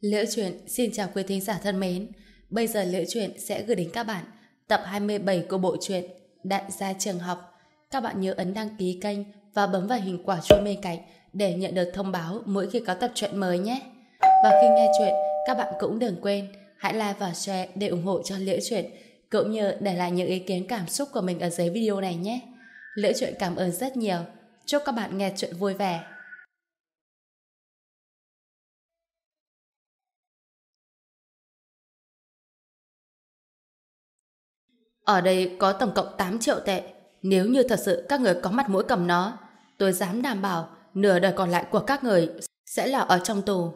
Liễu truyện xin chào quý thính giả thân mến. Bây giờ Liễu truyện sẽ gửi đến các bạn tập 27 của bộ truyện Đại gia trường học. Các bạn nhớ ấn đăng ký kênh và bấm vào hình quả chuông bên cạnh để nhận được thông báo mỗi khi có tập truyện mới nhé. Và khi nghe chuyện, các bạn cũng đừng quên hãy like và share để ủng hộ cho Liễu truyện cũng như để lại những ý kiến cảm xúc của mình ở dưới video này nhé. Liễu truyện cảm ơn rất nhiều. Chúc các bạn nghe chuyện vui vẻ. Ở đây có tổng cộng 8 triệu tệ. Nếu như thật sự các người có mặt mũi cầm nó, tôi dám đảm bảo nửa đời còn lại của các người sẽ là ở trong tù.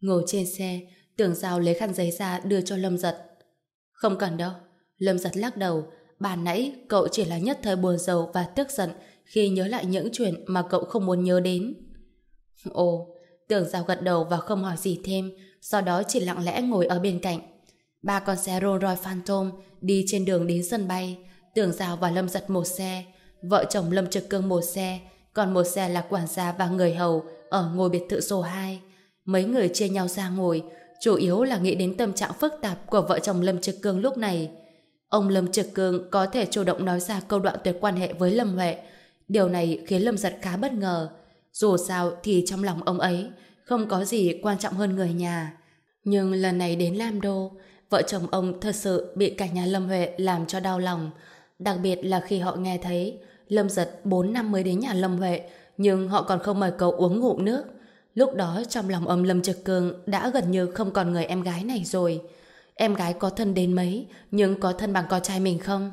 Ngồi trên xe, tưởng giao lấy khăn giấy ra đưa cho Lâm Giật. Không cần đâu. Lâm Giật lắc đầu. bà nãy cậu chỉ là nhất thời buồn rầu và tức giận khi nhớ lại những chuyện mà cậu không muốn nhớ đến. Ồ, tưởng giao gật đầu và không hỏi gì thêm, sau đó chỉ lặng lẽ ngồi ở bên cạnh. Ba con xe Rolls Royce Phantom đi trên đường đến sân bay, tưởng giao và Lâm giật một xe, vợ chồng Lâm Trực Cương một xe, còn một xe là quản gia và người hầu ở ngôi biệt thự số 2. Mấy người chia nhau ra ngồi, chủ yếu là nghĩ đến tâm trạng phức tạp của vợ chồng Lâm Trực Cương lúc này. Ông Lâm Trực Cương có thể chủ động nói ra câu đoạn tuyệt quan hệ với Lâm Huệ. Điều này khiến Lâm Giật khá bất ngờ. Dù sao thì trong lòng ông ấy không có gì quan trọng hơn người nhà. Nhưng lần này đến Lam Đô, vợ chồng ông thật sự bị cả nhà Lâm Huệ làm cho đau lòng. Đặc biệt là khi họ nghe thấy Lâm Giật 4 năm mới đến nhà Lâm Huệ nhưng họ còn không mời cậu uống ngụm nước. Lúc đó trong lòng ông Lâm Trực Cường đã gần như không còn người em gái này rồi. Em gái có thân đến mấy nhưng có thân bằng con trai mình không?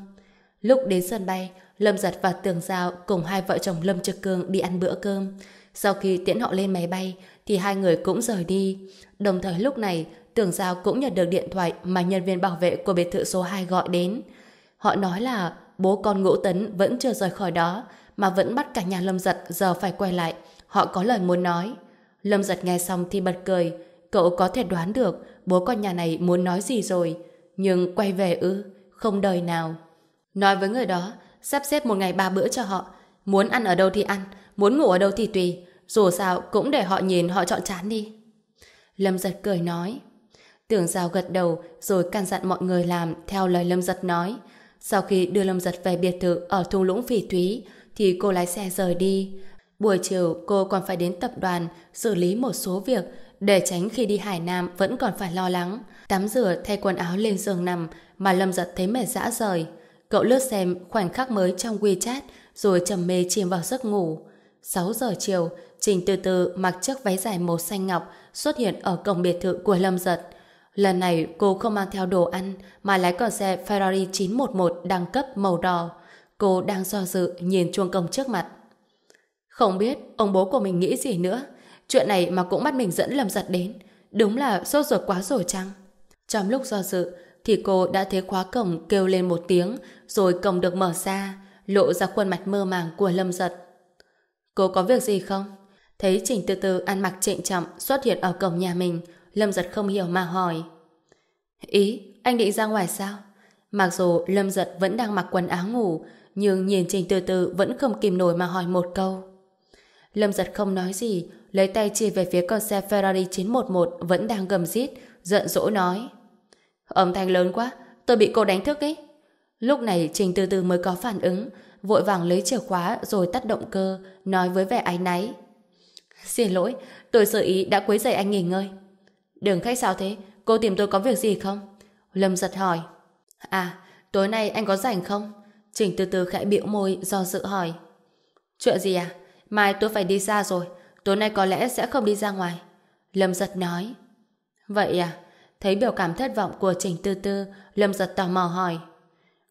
Lúc đến sân bay Lâm Giật và Tường Giao cùng hai vợ chồng Lâm Trực Cường đi ăn bữa cơm. Sau khi tiễn họ lên máy bay thì hai người cũng rời đi. Đồng thời lúc này tường Giao cũng nhận được điện thoại mà nhân viên bảo vệ của biệt thự số 2 gọi đến. Họ nói là bố con Ngũ Tấn vẫn chưa rời khỏi đó mà vẫn bắt cả nhà Lâm Giật giờ phải quay lại. Họ có lời muốn nói. Lâm Giật nghe xong thì bật cười. Cậu có thể đoán được bố con nhà này muốn nói gì rồi. Nhưng quay về ư, không đời nào. Nói với người đó, sắp xếp một ngày ba bữa cho họ. Muốn ăn ở đâu thì ăn, muốn ngủ ở đâu thì tùy. Dù sao cũng để họ nhìn họ chọn chán đi. Lâm Giật cười nói. Tưởng Giao gật đầu rồi căn dặn mọi người làm theo lời Lâm Giật nói. Sau khi đưa Lâm Giật về biệt thự ở thung lũng phỉ thúy thì cô lái xe rời đi. Buổi chiều cô còn phải đến tập đoàn xử lý một số việc để tránh khi đi Hải Nam vẫn còn phải lo lắng. Tắm rửa thay quần áo lên giường nằm mà Lâm Giật thấy mệt dã rời. Cậu lướt xem khoảnh khắc mới trong WeChat rồi trầm mê chìm vào giấc ngủ. 6 giờ chiều, Trình từ từ mặc chiếc váy dài màu xanh ngọc xuất hiện ở cổng biệt thự của Lâm Giật. Lần này cô không mang theo đồ ăn mà lái con xe Ferrari 911 đẳng cấp màu đỏ. Cô đang do dự nhìn chuông công trước mặt. Không biết ông bố của mình nghĩ gì nữa. Chuyện này mà cũng bắt mình dẫn Lâm Giật đến. Đúng là sốt ruột quá rồi chăng? Trong lúc do dự thì cô đã thấy khóa cổng kêu lên một tiếng rồi cổng được mở ra lộ ra khuôn mặt mơ màng của Lâm Giật. Cô có việc gì không? Thấy Trình từ từ ăn mặc trịnh trọng xuất hiện ở cổng nhà mình Lâm Giật không hiểu mà hỏi. Ý, anh định ra ngoài sao? Mặc dù Lâm Giật vẫn đang mặc quần áo ngủ, nhưng nhìn Trình từ từ vẫn không kìm nổi mà hỏi một câu. Lâm Giật không nói gì, lấy tay chỉ về phía con xe Ferrari 911 vẫn đang gầm rít, giận dỗi nói. Âm thanh lớn quá, tôi bị cô đánh thức ấy. Lúc này Trình từ từ mới có phản ứng, vội vàng lấy chìa khóa rồi tắt động cơ, nói với vẻ áy náy. Xin lỗi, tôi sợ ý đã quấy rầy anh nghỉ ngơi. Đừng khách sao thế, cô tìm tôi có việc gì không? Lâm giật hỏi. À, tối nay anh có rảnh không? Trình từ từ khẽ biểu môi do dự hỏi. Chuyện gì à? Mai tôi phải đi xa rồi, tối nay có lẽ sẽ không đi ra ngoài. Lâm giật nói. Vậy à? Thấy biểu cảm thất vọng của Trình Tư Tư, Lâm giật tò mò hỏi.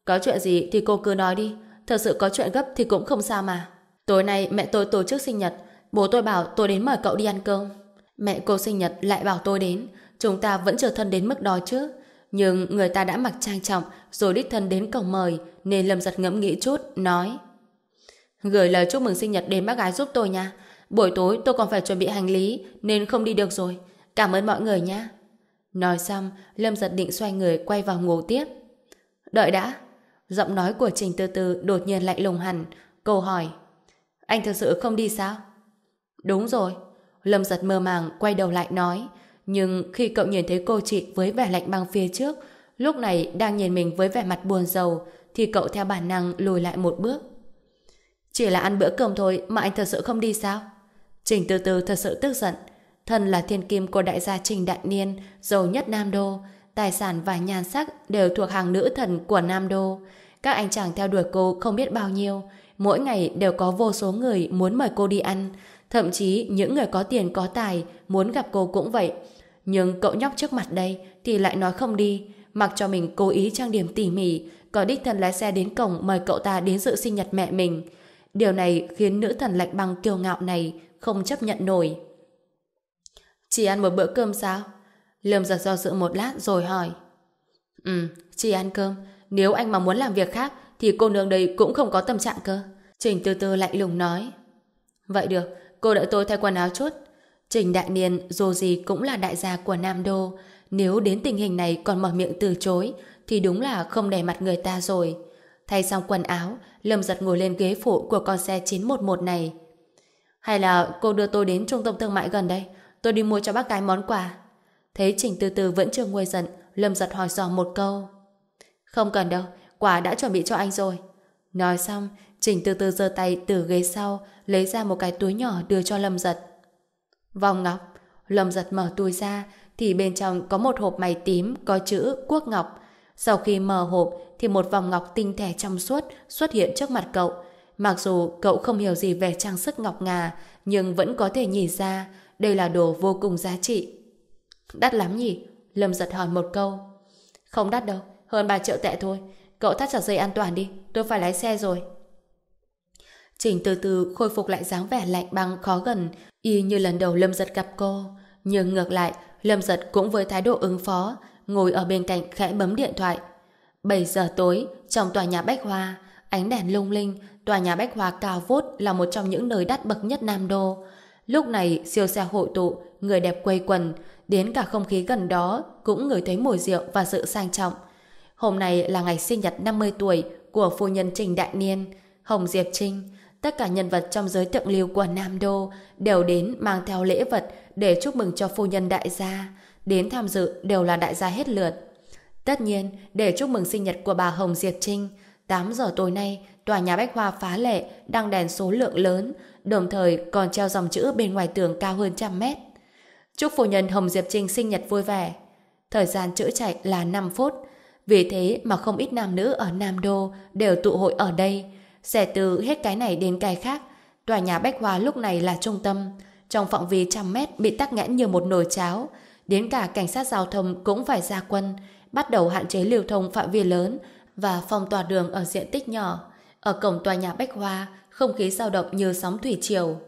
Có chuyện gì thì cô cứ nói đi, thật sự có chuyện gấp thì cũng không sao mà. Tối nay mẹ tôi tổ chức sinh nhật, bố tôi bảo tôi đến mời cậu đi ăn cơm. Mẹ cô sinh nhật lại bảo tôi đến, chúng ta vẫn chưa thân đến mức đó chứ. Nhưng người ta đã mặc trang trọng rồi đích thân đến cổng mời nên Lâm giật ngẫm nghĩ chút, nói Gửi lời chúc mừng sinh nhật đến bác gái giúp tôi nha. Buổi tối tôi còn phải chuẩn bị hành lý nên không đi được rồi. Cảm ơn mọi người nha. Nói xong, Lâm giật định xoay người quay vào ngủ tiếp. Đợi đã. Giọng nói của Trình tư tư đột nhiên lạnh lùng hẳn. Cô hỏi Anh thực sự không đi sao? Đúng rồi. Lâm giật mơ màng quay đầu lại nói. Nhưng khi cậu nhìn thấy cô chị với vẻ lạnh băng phía trước, lúc này đang nhìn mình với vẻ mặt buồn rầu, thì cậu theo bản năng lùi lại một bước. Chỉ là ăn bữa cơm thôi mà anh thật sự không đi sao? Trình từ từ thật sự tức giận. Thân là thiên kim của đại gia Trình Đại Niên, giàu nhất Nam Đô, tài sản và nhan sắc đều thuộc hàng nữ thần của Nam Đô. Các anh chàng theo đuổi cô không biết bao nhiêu, mỗi ngày đều có vô số người muốn mời cô đi ăn, thậm chí những người có tiền có tài muốn gặp cô cũng vậy. Nhưng cậu nhóc trước mặt đây thì lại nói không đi, mặc cho mình cố ý trang điểm tỉ mỉ, có đích thân lái xe đến cổng mời cậu ta đến dự sinh nhật mẹ mình. Điều này khiến nữ thần lạnh băng kiêu ngạo này không chấp nhận nổi. Chỉ ăn một bữa cơm sao? Lâm giật do dự một lát rồi hỏi. Ừ, chỉ ăn cơm. Nếu anh mà muốn làm việc khác thì cô nương đây cũng không có tâm trạng cơ. Trình từ từ lạnh lùng nói. Vậy được, cô đợi tôi thay quần áo chút. Trình Đại Niên dù gì cũng là đại gia của Nam Đô. Nếu đến tình hình này còn mở miệng từ chối thì đúng là không để mặt người ta rồi. Thay xong quần áo, Lâm giật ngồi lên ghế phụ của con xe 911 này. Hay là cô đưa tôi đến trung tâm thương mại gần đây, tôi đi mua cho bác cái món quà. Thấy Trình Từ Từ vẫn chưa nguôi giận, Lâm giật hỏi dò một câu. Không cần đâu, quà đã chuẩn bị cho anh rồi. Nói xong, Trình Từ Từ giơ tay từ ghế sau, lấy ra một cái túi nhỏ đưa cho Lâm giật. Vòng ngọc, Lâm giật mở túi ra, thì bên trong có một hộp mày tím có chữ Quốc Ngọc. Sau khi mở hộp, thì một vòng ngọc tinh thể trong suốt xuất hiện trước mặt cậu. Mặc dù cậu không hiểu gì về trang sức ngọc ngà, nhưng vẫn có thể nhìn ra đây là đồ vô cùng giá trị. Đắt lắm nhỉ? Lâm giật hỏi một câu. Không đắt đâu, hơn 3 triệu tệ thôi. Cậu thắt chặt dây an toàn đi, tôi phải lái xe rồi. Trình từ từ khôi phục lại dáng vẻ lạnh băng khó gần, y như lần đầu Lâm giật gặp cô. Nhưng ngược lại, Lâm giật cũng với thái độ ứng phó, ngồi ở bên cạnh khẽ bấm điện thoại. 7 giờ tối, trong tòa nhà Bách Hoa, ánh đèn lung linh, tòa nhà Bách Hoa cao vút là một trong những nơi đắt bậc nhất Nam Đô. Lúc này, siêu xe hội tụ, người đẹp quây quần, đến cả không khí gần đó cũng ngửi thấy mùi rượu và sự sang trọng. Hôm nay là ngày sinh nhật 50 tuổi của phu nhân Trình Đại Niên, Hồng Diệp Trinh. Tất cả nhân vật trong giới tượng lưu của Nam Đô đều đến mang theo lễ vật để chúc mừng cho phu nhân đại gia. Đến tham dự đều là đại gia hết lượt. Tất nhiên, để chúc mừng sinh nhật của bà Hồng Diệp Trinh, 8 giờ tối nay, tòa nhà Bách Hoa phá lệ đăng đèn số lượng lớn, đồng thời còn treo dòng chữ bên ngoài tường cao hơn trăm mét. Chúc phu nhân Hồng Diệp Trinh sinh nhật vui vẻ. Thời gian chữa chạy là 5 phút. Vì thế mà không ít nam nữ ở Nam Đô đều tụ hội ở đây. Xẻ từ hết cái này đến cái khác. Tòa nhà Bách Hoa lúc này là trung tâm. Trong phạm vi trăm mét bị tắc nghẽn như một nồi cháo. Đến cả cảnh sát giao thông cũng phải ra quân, bắt đầu hạn chế lưu thông phạm vi lớn và phong tỏa đường ở diện tích nhỏ. Ở cổng tòa nhà Bách Hoa, không khí dao động như sóng thủy triều.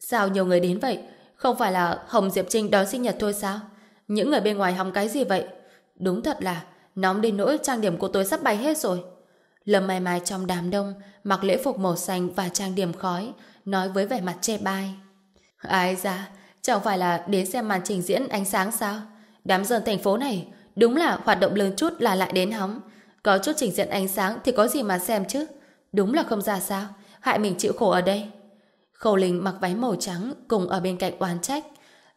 Sao nhiều người đến vậy? Không phải là Hồng Diệp Trinh đón sinh nhật thôi sao? Những người bên ngoài hòng cái gì vậy? Đúng thật là nóng đến nỗi trang điểm của tôi sắp bay hết rồi. Lâm Mai Mai trong đám đông mặc lễ phục màu xanh và trang điểm khói nói với vẻ mặt che bai. Ai ra, chẳng phải là đến xem màn trình diễn ánh sáng sao? Đám dân thành phố này đúng là hoạt động lớn chút là lại đến hóng. Có chút trình diễn ánh sáng thì có gì mà xem chứ? Đúng là không ra sao, hại mình chịu khổ ở đây. Khâu Linh mặc váy màu trắng cùng ở bên cạnh oán trách.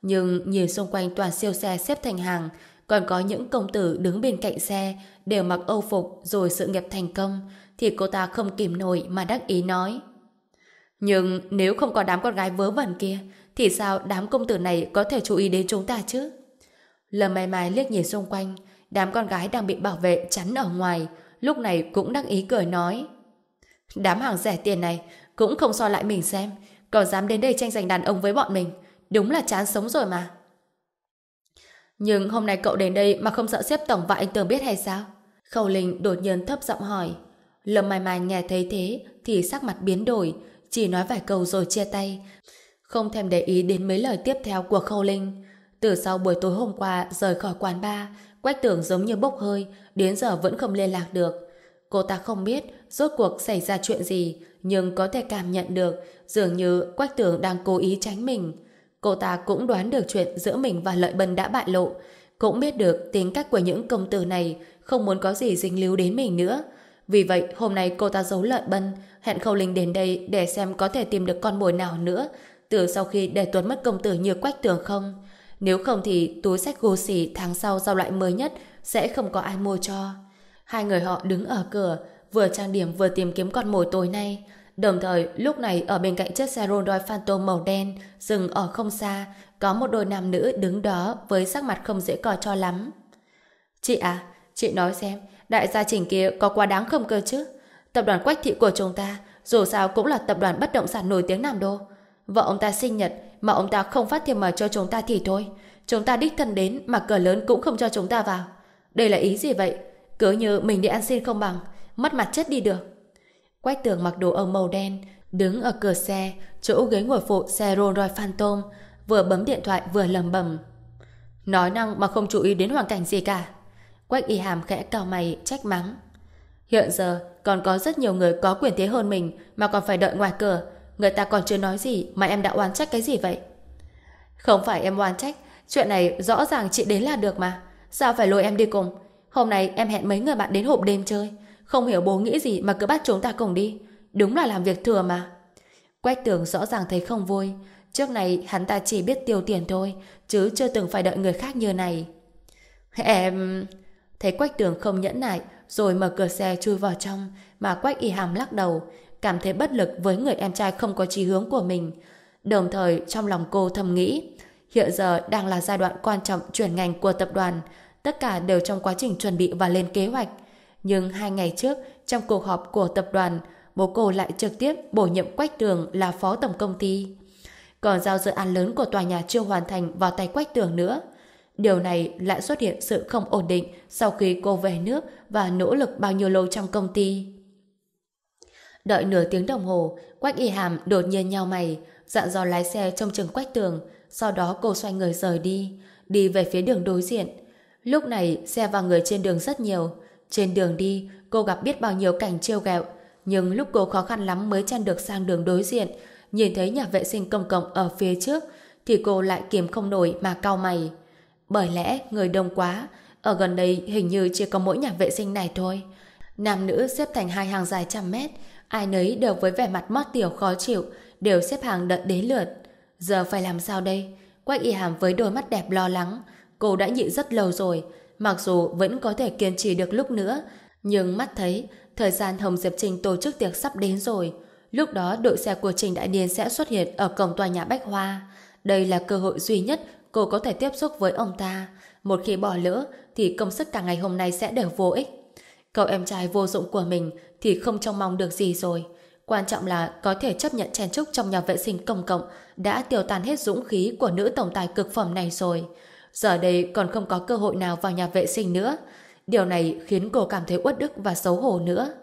Nhưng nhìn xung quanh toàn siêu xe xếp thành hàng, còn có những công tử đứng bên cạnh xe đều mặc âu phục rồi sự nghiệp thành công, thì cô ta không kìm nổi mà đắc ý nói. Nhưng nếu không có đám con gái vớ vẩn kia, thì sao đám công tử này có thể chú ý đến chúng ta chứ? Lâm Mai Mai liếc nhìn xung quanh, đám con gái đang bị bảo vệ chắn ở ngoài, lúc này cũng đắc ý cười nói. Đám hàng rẻ tiền này cũng không so lại mình xem, còn dám đến đây tranh giành đàn ông với bọn mình. Đúng là chán sống rồi mà. Nhưng hôm nay cậu đến đây mà không sợ xếp tổng và anh Tường biết hay sao? Khâu Linh đột nhiên thấp giọng hỏi. Lâm Mai Mai nghe thấy thế thì sắc mặt biến đổi, chỉ nói vài câu rồi chia tay. Không thèm để ý đến mấy lời tiếp theo của Khâu Linh. Từ sau buổi tối hôm qua rời khỏi quán bar, Quách Tường giống như bốc hơi, đến giờ vẫn không liên lạc được. Cô ta không biết rốt cuộc xảy ra chuyện gì, nhưng có thể cảm nhận được dường như Quách Tường đang cố ý tránh mình. Cô ta cũng đoán được chuyện giữa mình và Lợi Bân đã bại lộ, cũng biết được tính cách của những công tử này không muốn có gì dính líu đến mình nữa. Vì vậy, hôm nay cô ta giấu Lợi Bân, hẹn Khâu Linh đến đây để xem có thể tìm được con mồi nào nữa từ sau khi để tuấn mất công tử như quách tường không. Nếu không thì túi sách gô xỉ tháng sau giao loại mới nhất sẽ không có ai mua cho. Hai người họ đứng ở cửa, vừa trang điểm vừa tìm kiếm con mồi tối nay. Đồng thời, lúc này ở bên cạnh chiếc xe Rolls Royce Phantom màu đen, dừng ở không xa, có một đôi nam nữ đứng đó với sắc mặt không dễ coi cho lắm. Chị à, chị nói xem, đại gia trình kia có quá đáng không cơ chứ? Tập đoàn Quách Thị của chúng ta, dù sao cũng là tập đoàn bất động sản nổi tiếng Nam Đô. Vợ ông ta sinh nhật, mà ông ta không phát thiệp mời cho chúng ta thì thôi. Chúng ta đích thân đến mà cửa lớn cũng không cho chúng ta vào. Đây là ý gì vậy? Cứ như mình đi ăn xin không bằng, mất mặt chết đi được. Quách tường mặc đồ ông màu đen, đứng ở cửa xe, chỗ ghế ngồi phụ xe Rolls Royce Phantom, vừa bấm điện thoại vừa lầm bầm. Nói năng mà không chú ý đến hoàn cảnh gì cả. Quách y hàm khẽ cào mày, trách mắng. Hiện giờ, còn có rất nhiều người có quyền thế hơn mình mà còn phải đợi ngoài cửa. Người ta còn chưa nói gì mà em đã oán trách cái gì vậy? Không phải em oán trách, chuyện này rõ ràng chị đến là được mà. Sao phải lôi em đi cùng? Hôm nay em hẹn mấy người bạn đến hộp đêm chơi. Không hiểu bố nghĩ gì mà cứ bắt chúng ta cùng đi. Đúng là làm việc thừa mà. Quách tường rõ ràng thấy không vui. Trước này hắn ta chỉ biết tiêu tiền thôi, chứ chưa từng phải đợi người khác như này. Em... Thấy Quách tường không nhẫn nại, rồi mở cửa xe chui vào trong, mà Quách y hàm lắc đầu, cảm thấy bất lực với người em trai không có chí hướng của mình. Đồng thời trong lòng cô thầm nghĩ, hiện giờ đang là giai đoạn quan trọng chuyển ngành của tập đoàn, tất cả đều trong quá trình chuẩn bị và lên kế hoạch. Nhưng hai ngày trước, trong cuộc họp của tập đoàn, bố cô lại trực tiếp bổ nhiệm Quách Tường là phó tổng công ty. Còn giao dự án lớn của tòa nhà chưa hoàn thành vào tay Quách Tường nữa. Điều này lại xuất hiện sự không ổn định sau khi cô về nước và nỗ lực bao nhiêu lâu trong công ty. Đợi nửa tiếng đồng hồ, Quách Y Hàm đột nhiên nhau mày, dặn dò lái xe trong chừng Quách Tường, sau đó cô xoay người rời đi, đi về phía đường đối diện. Lúc này, xe và người trên đường rất nhiều. Trên đường đi, cô gặp biết bao nhiêu cảnh trêu ghẹo, nhưng lúc cô khó khăn lắm mới chen được sang đường đối diện, nhìn thấy nhà vệ sinh công cộng ở phía trước, thì cô lại kiềm không nổi mà cau mày. Bởi lẽ người đông quá, ở gần đây hình như chỉ có mỗi nhà vệ sinh này thôi. Nam nữ xếp thành hai hàng dài trăm mét, ai nấy đều với vẻ mặt mót tiểu khó chịu, đều xếp hàng đợi đến lượt. Giờ phải làm sao đây? Quách y hàm với đôi mắt đẹp lo lắng. Cô đã nhịn rất lâu rồi, mặc dù vẫn có thể kiên trì được lúc nữa, nhưng mắt thấy thời gian Hồng Diệp Trình tổ chức tiệc sắp đến rồi. Lúc đó đội xe của Trình Đại Niên sẽ xuất hiện ở cổng tòa nhà Bách Hoa. Đây là cơ hội duy nhất cô có thể tiếp xúc với ông ta. Một khi bỏ lỡ thì công sức cả ngày hôm nay sẽ đều vô ích. Cậu em trai vô dụng của mình thì không trông mong được gì rồi. Quan trọng là có thể chấp nhận chen chúc trong nhà vệ sinh công cộng đã tiêu tan hết dũng khí của nữ tổng tài cực phẩm này rồi. Giờ đây còn không có cơ hội nào vào nhà vệ sinh nữa. Điều này khiến cô cảm thấy uất ức và xấu hổ nữa.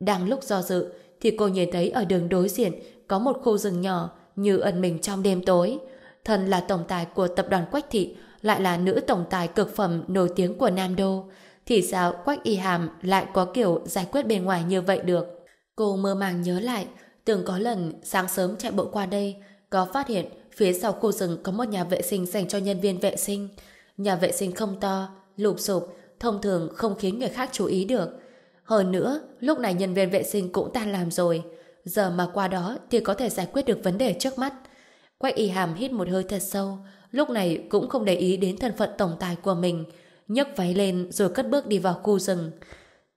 Đang lúc do dự thì cô nhìn thấy ở đường đối diện có một khu rừng nhỏ như ẩn mình trong đêm tối. Thần là tổng tài của tập đoàn Quách Thị lại là nữ tổng tài cực phẩm nổi tiếng của Nam Đô. Thì sao Quách Y Hàm lại có kiểu giải quyết bề ngoài như vậy được? Cô mơ màng nhớ lại, từng có lần sáng sớm chạy bộ qua đây, có phát hiện phía sau khu rừng có một nhà vệ sinh dành cho nhân viên vệ sinh. Nhà vệ sinh không to, lụp sụp, thông thường không khiến người khác chú ý được. Hơn nữa, lúc này nhân viên vệ sinh cũng tan làm rồi. Giờ mà qua đó thì có thể giải quyết được vấn đề trước mắt. Quách y hàm hít một hơi thật sâu, lúc này cũng không để ý đến thân phận tổng tài của mình, nhấc váy lên rồi cất bước đi vào khu rừng.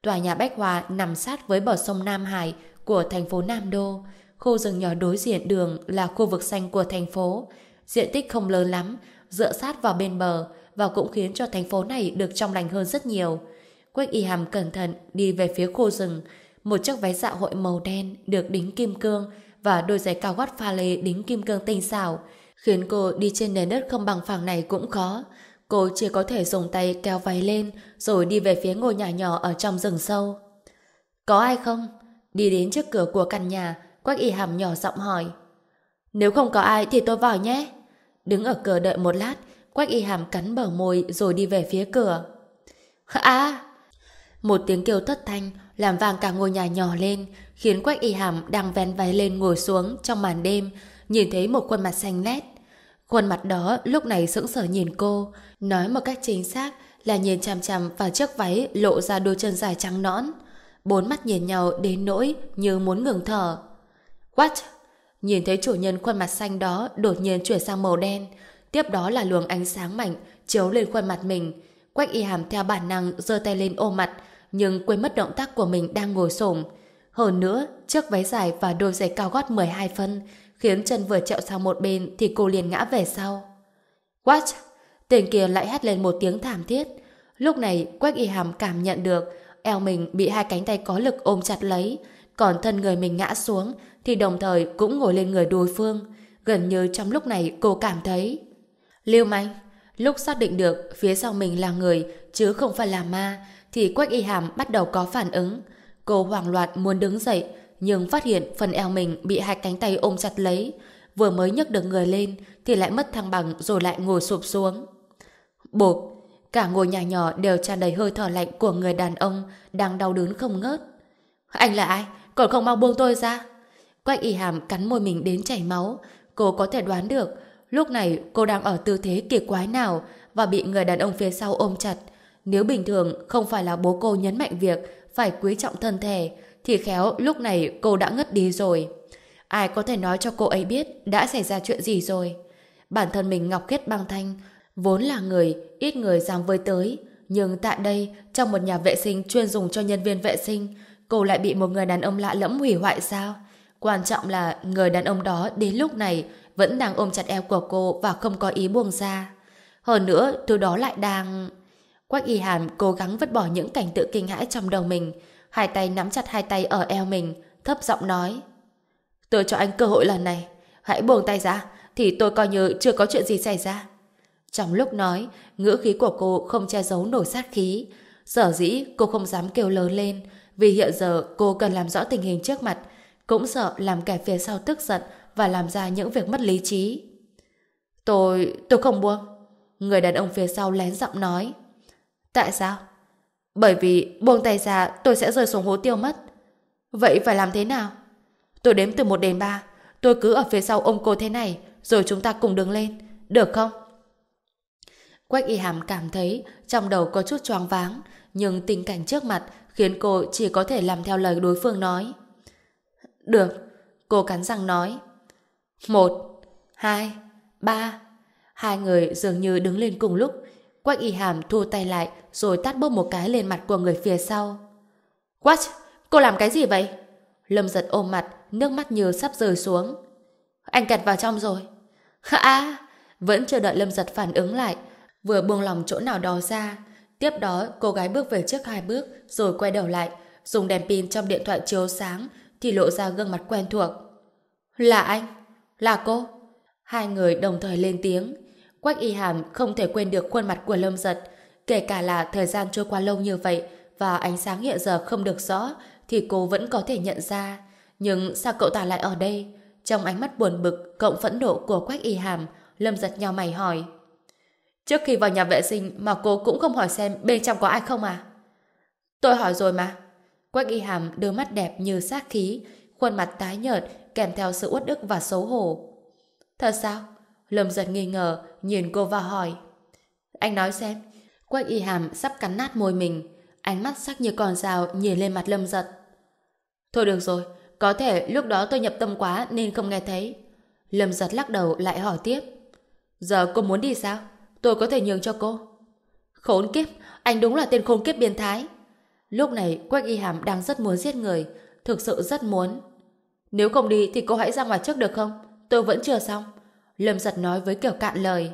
Tòa nhà Bách Hòa nằm sát với bờ sông Nam Hải của thành phố Nam Đô. Khu rừng nhỏ đối diện đường là khu vực xanh của thành phố. Diện tích không lớn lắm, dựa sát vào bên bờ và cũng khiến cho thành phố này được trong lành hơn rất nhiều. Quách y hàm cẩn thận đi về phía khu rừng. Một chiếc váy dạ hội màu đen được đính kim cương và đôi giày cao gót pha lê đính kim cương tinh xảo khiến cô đi trên nền đất không bằng phẳng này cũng khó. Cô chỉ có thể dùng tay kéo váy lên rồi đi về phía ngôi nhà nhỏ ở trong rừng sâu. Có ai không? Đi đến trước cửa của căn nhà, Quách y hàm nhỏ giọng hỏi. Nếu không có ai thì tôi vào nhé. Đứng ở cửa đợi một lát, Quách y hàm cắn bờ môi rồi đi về phía cửa. À! Một tiếng kêu thất thanh làm vang cả ngôi nhà nhỏ lên khiến Quách y hàm đang vén váy lên ngồi xuống trong màn đêm nhìn thấy một khuôn mặt xanh lét Khuôn mặt đó lúc này sững sờ nhìn cô nói một cách chính xác là nhìn chằm chằm vào chiếc váy lộ ra đôi chân dài trắng nõn. Bốn mắt nhìn nhau đến nỗi như muốn ngừng thở. What? Nhìn thấy chủ nhân khuôn mặt xanh đó đột nhiên chuyển sang màu đen. Tiếp đó là luồng ánh sáng mạnh chiếu lên khuôn mặt mình. Quách y hàm theo bản năng giơ tay lên ôm mặt nhưng quên mất động tác của mình đang ngồi xổm. Hơn nữa, chiếc váy dài và đôi giày cao gót 12 phân khiến chân vừa trẹo sang một bên thì cô liền ngã về sau. What? Tên kia lại hét lên một tiếng thảm thiết. Lúc này, Quách y hàm cảm nhận được eo mình bị hai cánh tay có lực ôm chặt lấy, còn thân người mình ngã xuống thì đồng thời cũng ngồi lên người đối phương. Gần như trong lúc này cô cảm thấy Lưu manh, lúc xác định được phía sau mình là người chứ không phải là ma thì Quách y hàm bắt đầu có phản ứng. Cô hoảng loạn muốn đứng dậy nhưng phát hiện phần eo mình bị hai cánh tay ôm chặt lấy. Vừa mới nhấc được người lên thì lại mất thăng bằng rồi lại ngồi sụp xuống. bột cả ngôi nhà nhỏ đều tràn đầy hơi thở lạnh của người đàn ông đang đau đớn không ngớt. Anh là ai? Còn không mau buông tôi ra. Quách y hàm cắn môi mình đến chảy máu. Cô có thể đoán được, lúc này cô đang ở tư thế kỳ quái nào và bị người đàn ông phía sau ôm chặt. Nếu bình thường không phải là bố cô nhấn mạnh việc phải quý trọng thân thể, thì khéo lúc này cô đã ngất đi rồi. Ai có thể nói cho cô ấy biết đã xảy ra chuyện gì rồi. Bản thân mình Ngọc Kết băng thanh, vốn là người, ít người dám với tới nhưng tại đây, trong một nhà vệ sinh chuyên dùng cho nhân viên vệ sinh, cô lại bị một người đàn ông lạ lẫm hủy hoại sao? Quan trọng là người đàn ông đó đến lúc này vẫn đang ôm chặt eo của cô và không có ý buông ra. Hơn nữa, thứ đó lại đang... Quách y hàn cố gắng vứt bỏ những cảnh tượng kinh hãi trong đầu mình, hai tay nắm chặt hai tay ở eo mình, thấp giọng nói. Tôi cho anh cơ hội lần này, hãy buông tay ra, thì tôi coi như chưa có chuyện gì xảy ra. Trong lúc nói, ngữ khí của cô không che giấu nổi sát khí. Sở dĩ cô không dám kêu lớn lên, vì hiện giờ cô cần làm rõ tình hình trước mặt, cũng sợ làm kẻ phía sau tức giận và làm ra những việc mất lý trí. Tôi... tôi không buông. Người đàn ông phía sau lén giọng nói. Tại sao? Bởi vì buông tay ra tôi sẽ rơi xuống hố tiêu mất. Vậy phải làm thế nào? Tôi đếm từ 1 đến 3. Tôi cứ ở phía sau ôm cô thế này, rồi chúng ta cùng đứng lên. Được không? Quách y hàm cảm thấy trong đầu có chút choáng váng, nhưng tình cảnh trước mặt khiến cô chỉ có thể làm theo lời đối phương nói. Được, cô cắn răng nói. Một, hai, ba. Hai người dường như đứng lên cùng lúc. Quách y hàm thu tay lại rồi tát bốc một cái lên mặt của người phía sau. What? Cô làm cái gì vậy? Lâm giật ôm mặt, nước mắt như sắp rơi xuống. Anh kẹt vào trong rồi. À, vẫn chờ đợi Lâm giật phản ứng lại, vừa buông lòng chỗ nào đó ra. Tiếp đó, cô gái bước về trước hai bước, rồi quay đầu lại, dùng đèn pin trong điện thoại chiếu sáng, thì lộ ra gương mặt quen thuộc. Là anh? Là cô? Hai người đồng thời lên tiếng. Quách y hàm không thể quên được khuôn mặt của Lâm giật, kể cả là thời gian trôi qua lâu như vậy và ánh sáng hiện giờ không được rõ, thì cô vẫn có thể nhận ra. Nhưng sao cậu ta lại ở đây? Trong ánh mắt buồn bực, cộng phẫn nộ của Quách y hàm, Lâm giật nhau mày hỏi. Trước khi vào nhà vệ sinh mà cô cũng không hỏi xem bên trong có ai không à? Tôi hỏi rồi mà. Quách y hàm đôi mắt đẹp như sát khí, khuôn mặt tái nhợt kèm theo sự uất ức và xấu hổ. Thật sao? Lâm giật nghi ngờ, nhìn cô và hỏi. Anh nói xem. Quách y hàm sắp cắn nát môi mình, ánh mắt sắc như con dao nhìn lên mặt lâm giật. Thôi được rồi, có thể lúc đó tôi nhập tâm quá nên không nghe thấy. Lâm giật lắc đầu lại hỏi tiếp. Giờ cô muốn đi sao? tôi có thể nhường cho cô. Khốn kiếp, anh đúng là tên khốn kiếp biến thái. Lúc này Quách Y Hàm đang rất muốn giết người, thực sự rất muốn. Nếu không đi thì cô hãy ra ngoài trước được không? Tôi vẫn chưa xong. Lâm giật nói với kiểu cạn lời.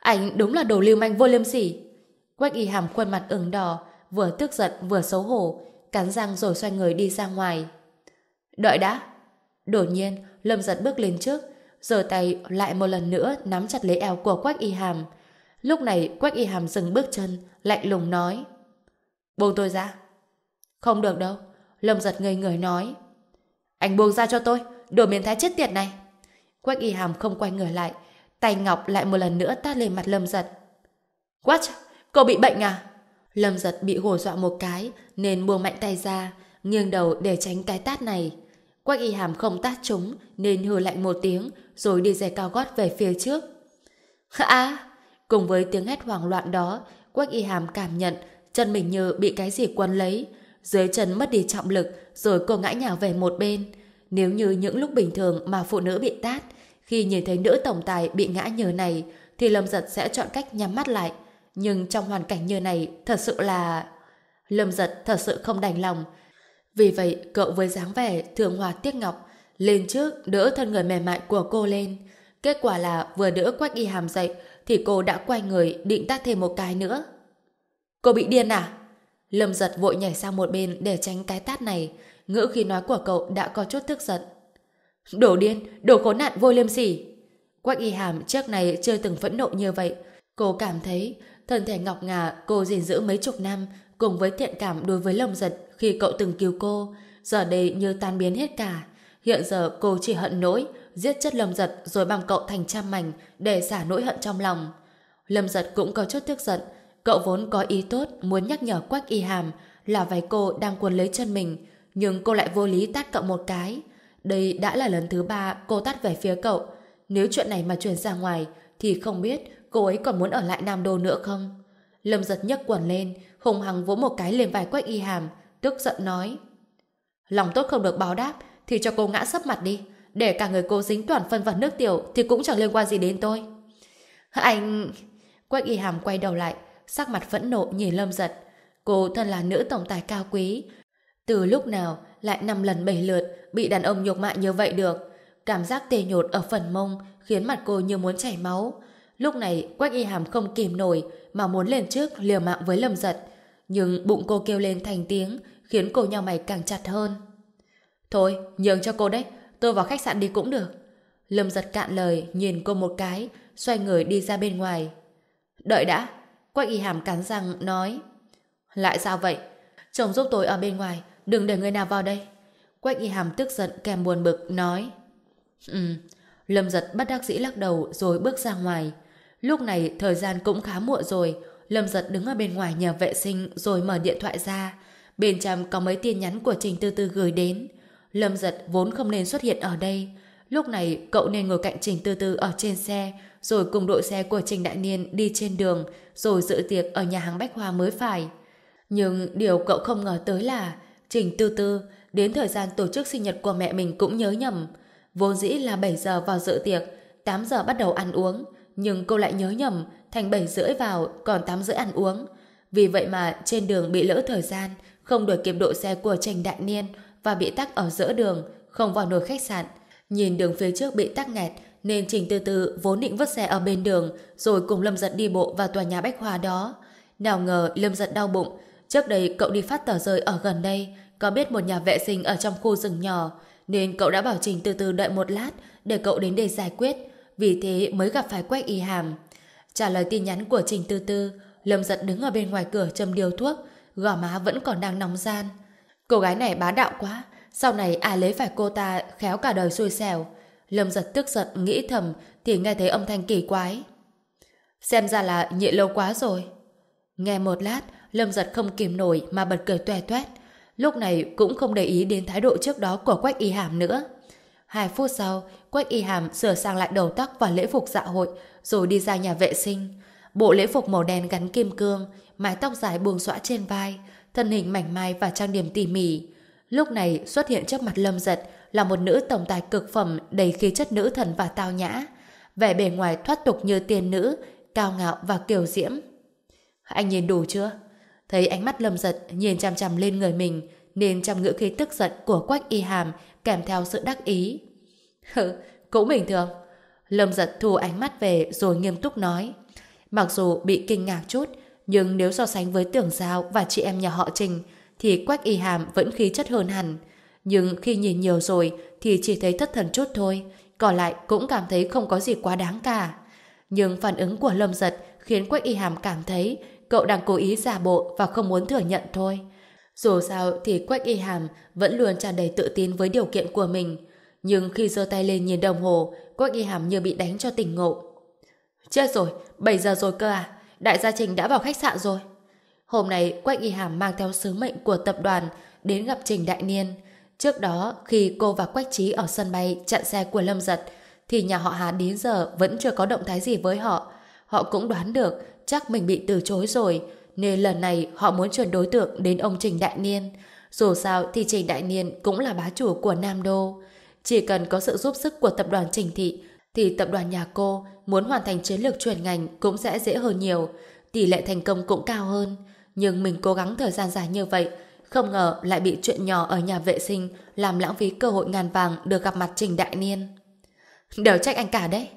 Anh đúng là đồ lưu manh vô liêm sỉ. Quách Y Hàm khuôn mặt ửng đỏ, vừa tức giận vừa xấu hổ, cắn răng rồi xoay người đi ra ngoài. Đợi đã. Đột nhiên, Lâm giật bước lên trước, giơ tay lại một lần nữa nắm chặt lấy eo của Quách Y Hàm. Lúc này Quách Y Hàm dừng bước chân, lạnh lùng nói. Buông tôi ra. Không được đâu. Lâm giật ngây người nói. Anh buông ra cho tôi, đồ biến thái chết tiệt này. Quách Y Hàm không quay người lại, tay Ngọc lại một lần nữa tát lên mặt Lâm giật. What? Cô bị bệnh à? Lâm giật bị hổ dọa một cái nên buông mạnh tay ra, nghiêng đầu để tránh cái tát này. Quách y hàm không tát chúng nên hừ lạnh một tiếng rồi đi giày cao gót về phía trước. À! Cùng với tiếng hét hoảng loạn đó, Quách y hàm cảm nhận chân mình như bị cái gì quấn lấy. Dưới chân mất đi trọng lực, rồi cô ngã nhào về một bên. Nếu như những lúc bình thường mà phụ nữ bị tát, khi nhìn thấy nữ tổng tài bị ngã như này, thì Lâm Giật sẽ chọn cách nhắm mắt lại. Nhưng trong hoàn cảnh như này, thật sự là... Lâm Giật thật sự không đành lòng. Vì vậy, cậu với dáng vẻ thường hòa tiếc ngọc, lên trước đỡ thân người mềm mại của cô lên. Kết quả là vừa đỡ Quách Y Hàm dậy, thì cô đã quay người định tát thêm một cái nữa. Cô bị điên à? Lâm giật vội nhảy sang một bên để tránh cái tát này. Ngữ khi nói của cậu đã có chút tức giận. Đổ điên, đổ khốn nạn vô liêm sỉ. Quách y hàm trước này chưa từng phẫn nộ như vậy. Cô cảm thấy thân thể ngọc ngà cô gìn giữ mấy chục năm cùng với thiện cảm đối với Lâm giật khi cậu từng cứu cô giờ đây như tan biến hết cả. Hiện giờ cô chỉ hận nỗi giết chết Lâm giật rồi băm cậu thành trăm mảnh để xả nỗi hận trong lòng. Lâm giật cũng có chút tức giận Cậu vốn có ý tốt muốn nhắc nhở Quách Y Hàm là váy cô đang cuốn lấy chân mình, nhưng cô lại vô lý tát cậu một cái. Đây đã là lần thứ ba cô tát về phía cậu. Nếu chuyện này mà truyền ra ngoài, thì không biết cô ấy còn muốn ở lại Nam Đô nữa không? Lâm giật nhấc quần lên, hùng hằng vỗ một cái lên vai Quách Y Hàm, tức giận nói. Lòng tốt không được báo đáp, thì cho cô ngã sấp mặt đi. Để cả người cô dính toàn phân vật nước tiểu thì cũng chẳng liên quan gì đến tôi. Anh... Quách Y Hàm quay đầu lại, sắc mặt phẫn nộ nhìn Lâm Giật. Cô thân là nữ tổng tài cao quý. Từ lúc nào lại năm lần bảy lượt bị đàn ông nhục mạ như vậy được. Cảm giác tê nhột ở phần mông khiến mặt cô như muốn chảy máu. Lúc này Quách Y Hàm không kìm nổi mà muốn lên trước liều mạng với Lâm Giật. Nhưng bụng cô kêu lên thành tiếng khiến cô nhau mày càng chặt hơn. Thôi, nhường cho cô đấy. Tôi vào khách sạn đi cũng được. Lâm Giật cạn lời nhìn cô một cái xoay người đi ra bên ngoài. Đợi đã, Quách y hàm cắn răng nói, Lại sao vậy? Chồng giúp tôi ở bên ngoài, Đừng để người nào vào đây. Quách y hàm tức giận kèm buồn bực nói Ừ Lâm giật bắt đắc sĩ lắc đầu rồi bước ra ngoài. Lúc này thời gian cũng khá muộn rồi, Lâm giật đứng ở bên ngoài nhà vệ sinh rồi mở điện thoại ra. Bên trong có mấy tin nhắn của Trình Tư Tư gửi đến. Lâm giật vốn không nên xuất hiện ở đây Lúc này cậu nên ngồi cạnh Trình Tư Tư ở trên xe rồi cùng đội xe của Trình Đại Niên đi trên đường, rồi dự tiệc ở nhà hàng Bách Hoa mới phải. Nhưng điều cậu không ngờ tới là Trình Tư Tư đến thời gian tổ chức sinh nhật của mẹ mình cũng nhớ nhầm. Vốn dĩ là 7 giờ vào dự tiệc, 8 giờ bắt đầu ăn uống, nhưng cô lại nhớ nhầm, thành 7 rưỡi vào, còn 8 rưỡi ăn uống. Vì vậy mà trên đường bị lỡ thời gian, không đuổi kịp đội xe của Trình Đại Niên và bị tắc ở giữa đường, không vào nổi khách sạn. Nhìn đường phía trước bị tắc nghẹt, nên Trình Tư Tư vốn định vứt xe ở bên đường rồi cùng Lâm Giật đi bộ vào tòa nhà Bách Hoa đó. Nào ngờ Lâm Giật đau bụng. Trước đây cậu đi phát tờ rơi ở gần đây có biết một nhà vệ sinh ở trong khu rừng nhỏ nên cậu đã bảo Trình Tư Tư đợi một lát để cậu đến để giải quyết vì thế mới gặp phải Quách Y Hàm. Trả lời tin nhắn của Trình Tư Tư Lâm Giật đứng ở bên ngoài cửa châm điều thuốc gò má vẫn còn đang nóng gian. Cô gái này bá đạo quá sau này ai lấy phải cô ta khéo cả đời xui xẻo Lâm giật tức giận nghĩ thầm thì nghe thấy âm thanh kỳ quái. Xem ra là nhịn lâu quá rồi. Nghe một lát, Lâm giật không kìm nổi mà bật cười toe toét. Lúc này cũng không để ý đến thái độ trước đó của Quách Y Hàm nữa. Hai phút sau, Quách Y Hàm sửa sang lại đầu tóc và lễ phục dạ hội rồi đi ra nhà vệ sinh. Bộ lễ phục màu đen gắn kim cương, mái tóc dài buông xõa trên vai, thân hình mảnh mai và trang điểm tỉ mỉ. Lúc này xuất hiện trước mặt Lâm giật là một nữ tổng tài cực phẩm đầy khí chất nữ thần và tao nhã. Vẻ bề ngoài thoát tục như tiên nữ, cao ngạo và kiều diễm. Anh nhìn đủ chưa? Thấy ánh mắt lâm giật nhìn chằm chằm lên người mình nên trong ngữ khí tức giận của quách y hàm kèm theo sự đắc ý. Hừ, cũng bình thường. Lâm giật thu ánh mắt về rồi nghiêm túc nói. Mặc dù bị kinh ngạc chút, nhưng nếu so sánh với tưởng giao và chị em nhà họ Trình, thì Quách Y Hàm vẫn khí chất hơn hẳn nhưng khi nhìn nhiều rồi thì chỉ thấy thất thần chút thôi, còn lại cũng cảm thấy không có gì quá đáng cả. Nhưng phản ứng của Lâm Giật khiến Quách Y Hàm cảm thấy cậu đang cố ý giả bộ và không muốn thừa nhận thôi. Dù sao thì Quách Y Hàm vẫn luôn tràn đầy tự tin với điều kiện của mình. Nhưng khi giơ tay lên nhìn đồng hồ, Quách Y Hàm như bị đánh cho tỉnh ngộ. Chết rồi, 7 giờ rồi cơ à? Đại gia Trình đã vào khách sạn rồi. Hôm nay Quách Y Hàm mang theo sứ mệnh của tập đoàn đến gặp Trình Đại Niên. Trước đó, khi cô và Quách Trí ở sân bay chặn xe của Lâm Giật, thì nhà họ Hà đến giờ vẫn chưa có động thái gì với họ. Họ cũng đoán được chắc mình bị từ chối rồi, nên lần này họ muốn chuyển đối tượng đến ông Trình Đại Niên. Dù sao thì Trình Đại Niên cũng là bá chủ của Nam Đô. Chỉ cần có sự giúp sức của tập đoàn Trình Thị, thì tập đoàn nhà cô muốn hoàn thành chiến lược chuyển ngành cũng sẽ dễ hơn nhiều, tỷ lệ thành công cũng cao hơn. Nhưng mình cố gắng thời gian dài như vậy, không ngờ lại bị chuyện nhỏ ở nhà vệ sinh làm lãng phí cơ hội ngàn vàng được gặp mặt Trình Đại Niên. Đều trách anh cả đấy.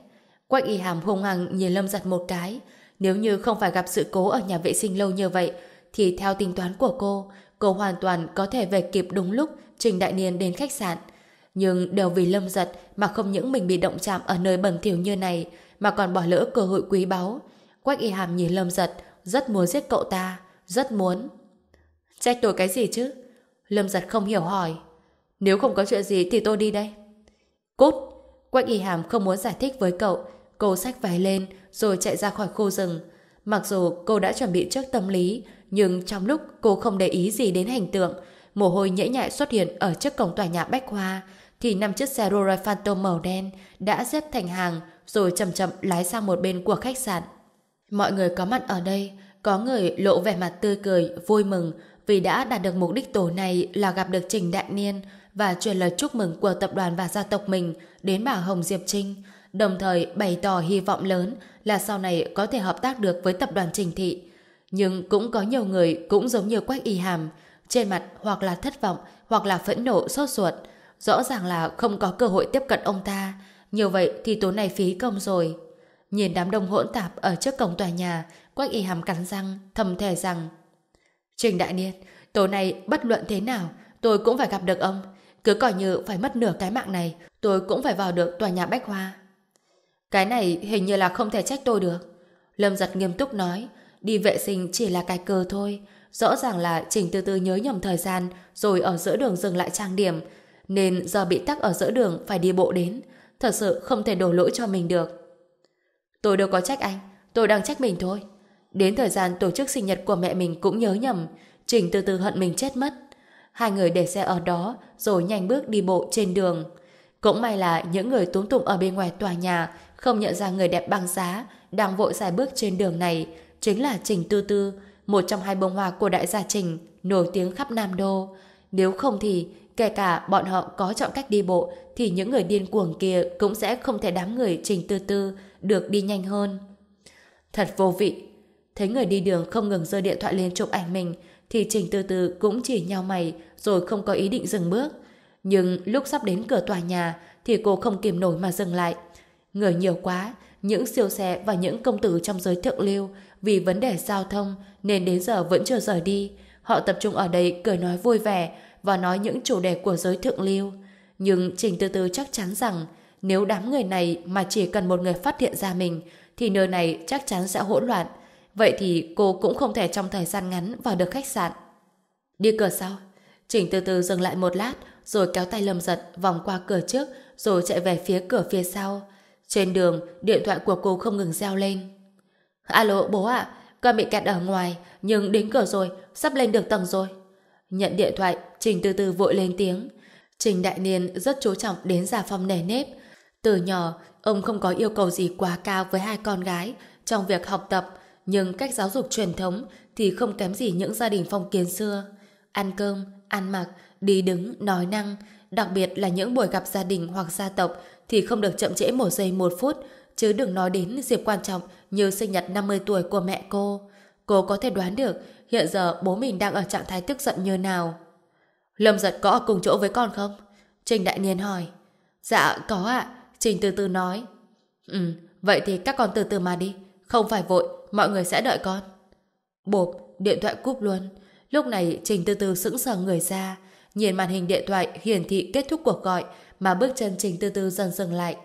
Quách y hàm hung hăng nhìn Lâm giật một cái. Nếu như không phải gặp sự cố ở nhà vệ sinh lâu như vậy, thì theo tính toán của cô, cô hoàn toàn có thể về kịp đúng lúc Trình Đại Niên đến khách sạn. Nhưng đều vì lâm giật mà không những mình bị động chạm ở nơi bẩn thỉu như này, mà còn bỏ lỡ cơ hội quý báu. Quách y hàm nhìn lâm giật, rất muốn giết cậu ta, rất muốn. Trách tôi cái gì chứ? Lâm giật không hiểu hỏi. Nếu không có chuyện gì thì tôi đi đây. Cút! Quách y hàm không muốn giải thích với cậu. Cô xách váy lên rồi chạy ra khỏi khu rừng. Mặc dù cô đã chuẩn bị trước tâm lý, nhưng trong lúc cô không để ý gì đến hình tượng, mồ hôi nhễ nhại xuất hiện ở trước cổng tòa nhà Bách Hoa, thì năm chiếc xe Rolls Phantom màu đen đã xếp thành hàng rồi chậm chậm lái sang một bên của khách sạn. Mọi người có mặt ở đây, có người lộ vẻ mặt tươi cười, vui mừng vì đã đạt được mục đích tổ này là gặp được Trình Đại Niên và truyền lời chúc mừng của tập đoàn và gia tộc mình đến bà Hồng Diệp Trinh, đồng thời bày tỏ hy vọng lớn là sau này có thể hợp tác được với tập đoàn Trình Thị. Nhưng cũng có nhiều người cũng giống như Quách Y Hàm, trên mặt hoặc là thất vọng hoặc là phẫn nộ sốt ruột, rõ ràng là không có cơ hội tiếp cận ông ta. Như vậy thì tối này phí công rồi. Nhìn đám đông hỗn tạp ở trước cổng tòa nhà, Quách Y Hàm cắn răng, thầm thề rằng Trình Đại Niên, tối nay bất luận thế nào, tôi cũng phải gặp được ông. Cứ coi như phải mất nửa cái mạng này, tôi cũng phải vào được tòa nhà Bách Hoa. Cái này hình như là không thể trách tôi được. Lâm giật nghiêm túc nói, đi vệ sinh chỉ là cái cờ thôi. Rõ ràng là Trình từ từ nhớ nhầm thời gian, rồi ở giữa đường dừng lại trang điểm, nên giờ bị tắc ở giữa đường phải đi bộ đến. Thật sự không thể đổ lỗi cho mình được. Tôi đâu có trách anh, tôi đang trách mình thôi. Đến thời gian tổ chức sinh nhật của mẹ mình cũng nhớ nhầm, Trình từ từ hận mình chết mất. Hai người để xe ở đó, rồi nhanh bước đi bộ trên đường. Cũng may là những người túm tụng ở bên ngoài tòa nhà không nhận ra người đẹp băng giá đang vội dài bước trên đường này chính là Trình Tư Tư, một trong hai bông hoa của đại gia Trình, nổi tiếng khắp Nam Đô. Nếu không thì, kể cả bọn họ có chọn cách đi bộ, thì những người điên cuồng kia cũng sẽ không thể đám người Trình Tư Tư được đi nhanh hơn. Thật vô vị. Thấy người đi đường không ngừng giơ điện thoại lên chụp ảnh mình, thì Trình từ từ cũng chỉ nhau mày rồi không có ý định dừng bước. Nhưng lúc sắp đến cửa tòa nhà thì cô không kìm nổi mà dừng lại. Người nhiều quá, những siêu xe và những công tử trong giới thượng lưu vì vấn đề giao thông nên đến giờ vẫn chưa rời đi. Họ tập trung ở đây cười nói vui vẻ và nói những chủ đề của giới thượng lưu. Nhưng Trình Tư Tư chắc chắn rằng nếu đám người này mà chỉ cần một người phát hiện ra mình thì nơi này chắc chắn sẽ hỗn loạn. Vậy thì cô cũng không thể trong thời gian ngắn vào được khách sạn. Đi cửa sau. Trình từ từ dừng lại một lát rồi kéo tay Lâm Giật vòng qua cửa trước rồi chạy về phía cửa phía sau. Trên đường, điện thoại của cô không ngừng reo lên. Alo, bố ạ, con bị kẹt ở ngoài, nhưng đến cửa rồi, sắp lên được tầng rồi. Nhận điện thoại, Trình từ từ vội lên tiếng. Trình Đại Niên rất chú trọng đến gia phong nề nếp. Từ nhỏ, ông không có yêu cầu gì quá cao với hai con gái trong việc học tập, nhưng cách giáo dục truyền thống thì không kém gì những gia đình phong kiến xưa. Ăn cơm, ăn mặc, đi đứng, nói năng, đặc biệt là những buổi gặp gia đình hoặc gia tộc thì không được chậm trễ một giây một phút, chứ đừng nói đến dịp quan trọng như sinh nhật 50 tuổi của mẹ cô. Cô có thể đoán được hiện giờ bố mình đang ở trạng thái tức giận như nào. Lâm giật có ở cùng chỗ với con không? Trình Đại Niên hỏi. Dạ, có ạ. Trình từ từ nói. Ừ, vậy thì các con từ từ mà đi. Không phải vội, mọi người sẽ đợi con. Bộp, điện thoại cúp luôn. Lúc này Trình từ từ sững sờ người ra, nhìn màn hình điện thoại hiển thị kết thúc cuộc gọi mà bước chân Trình từ từ dần dừng lại.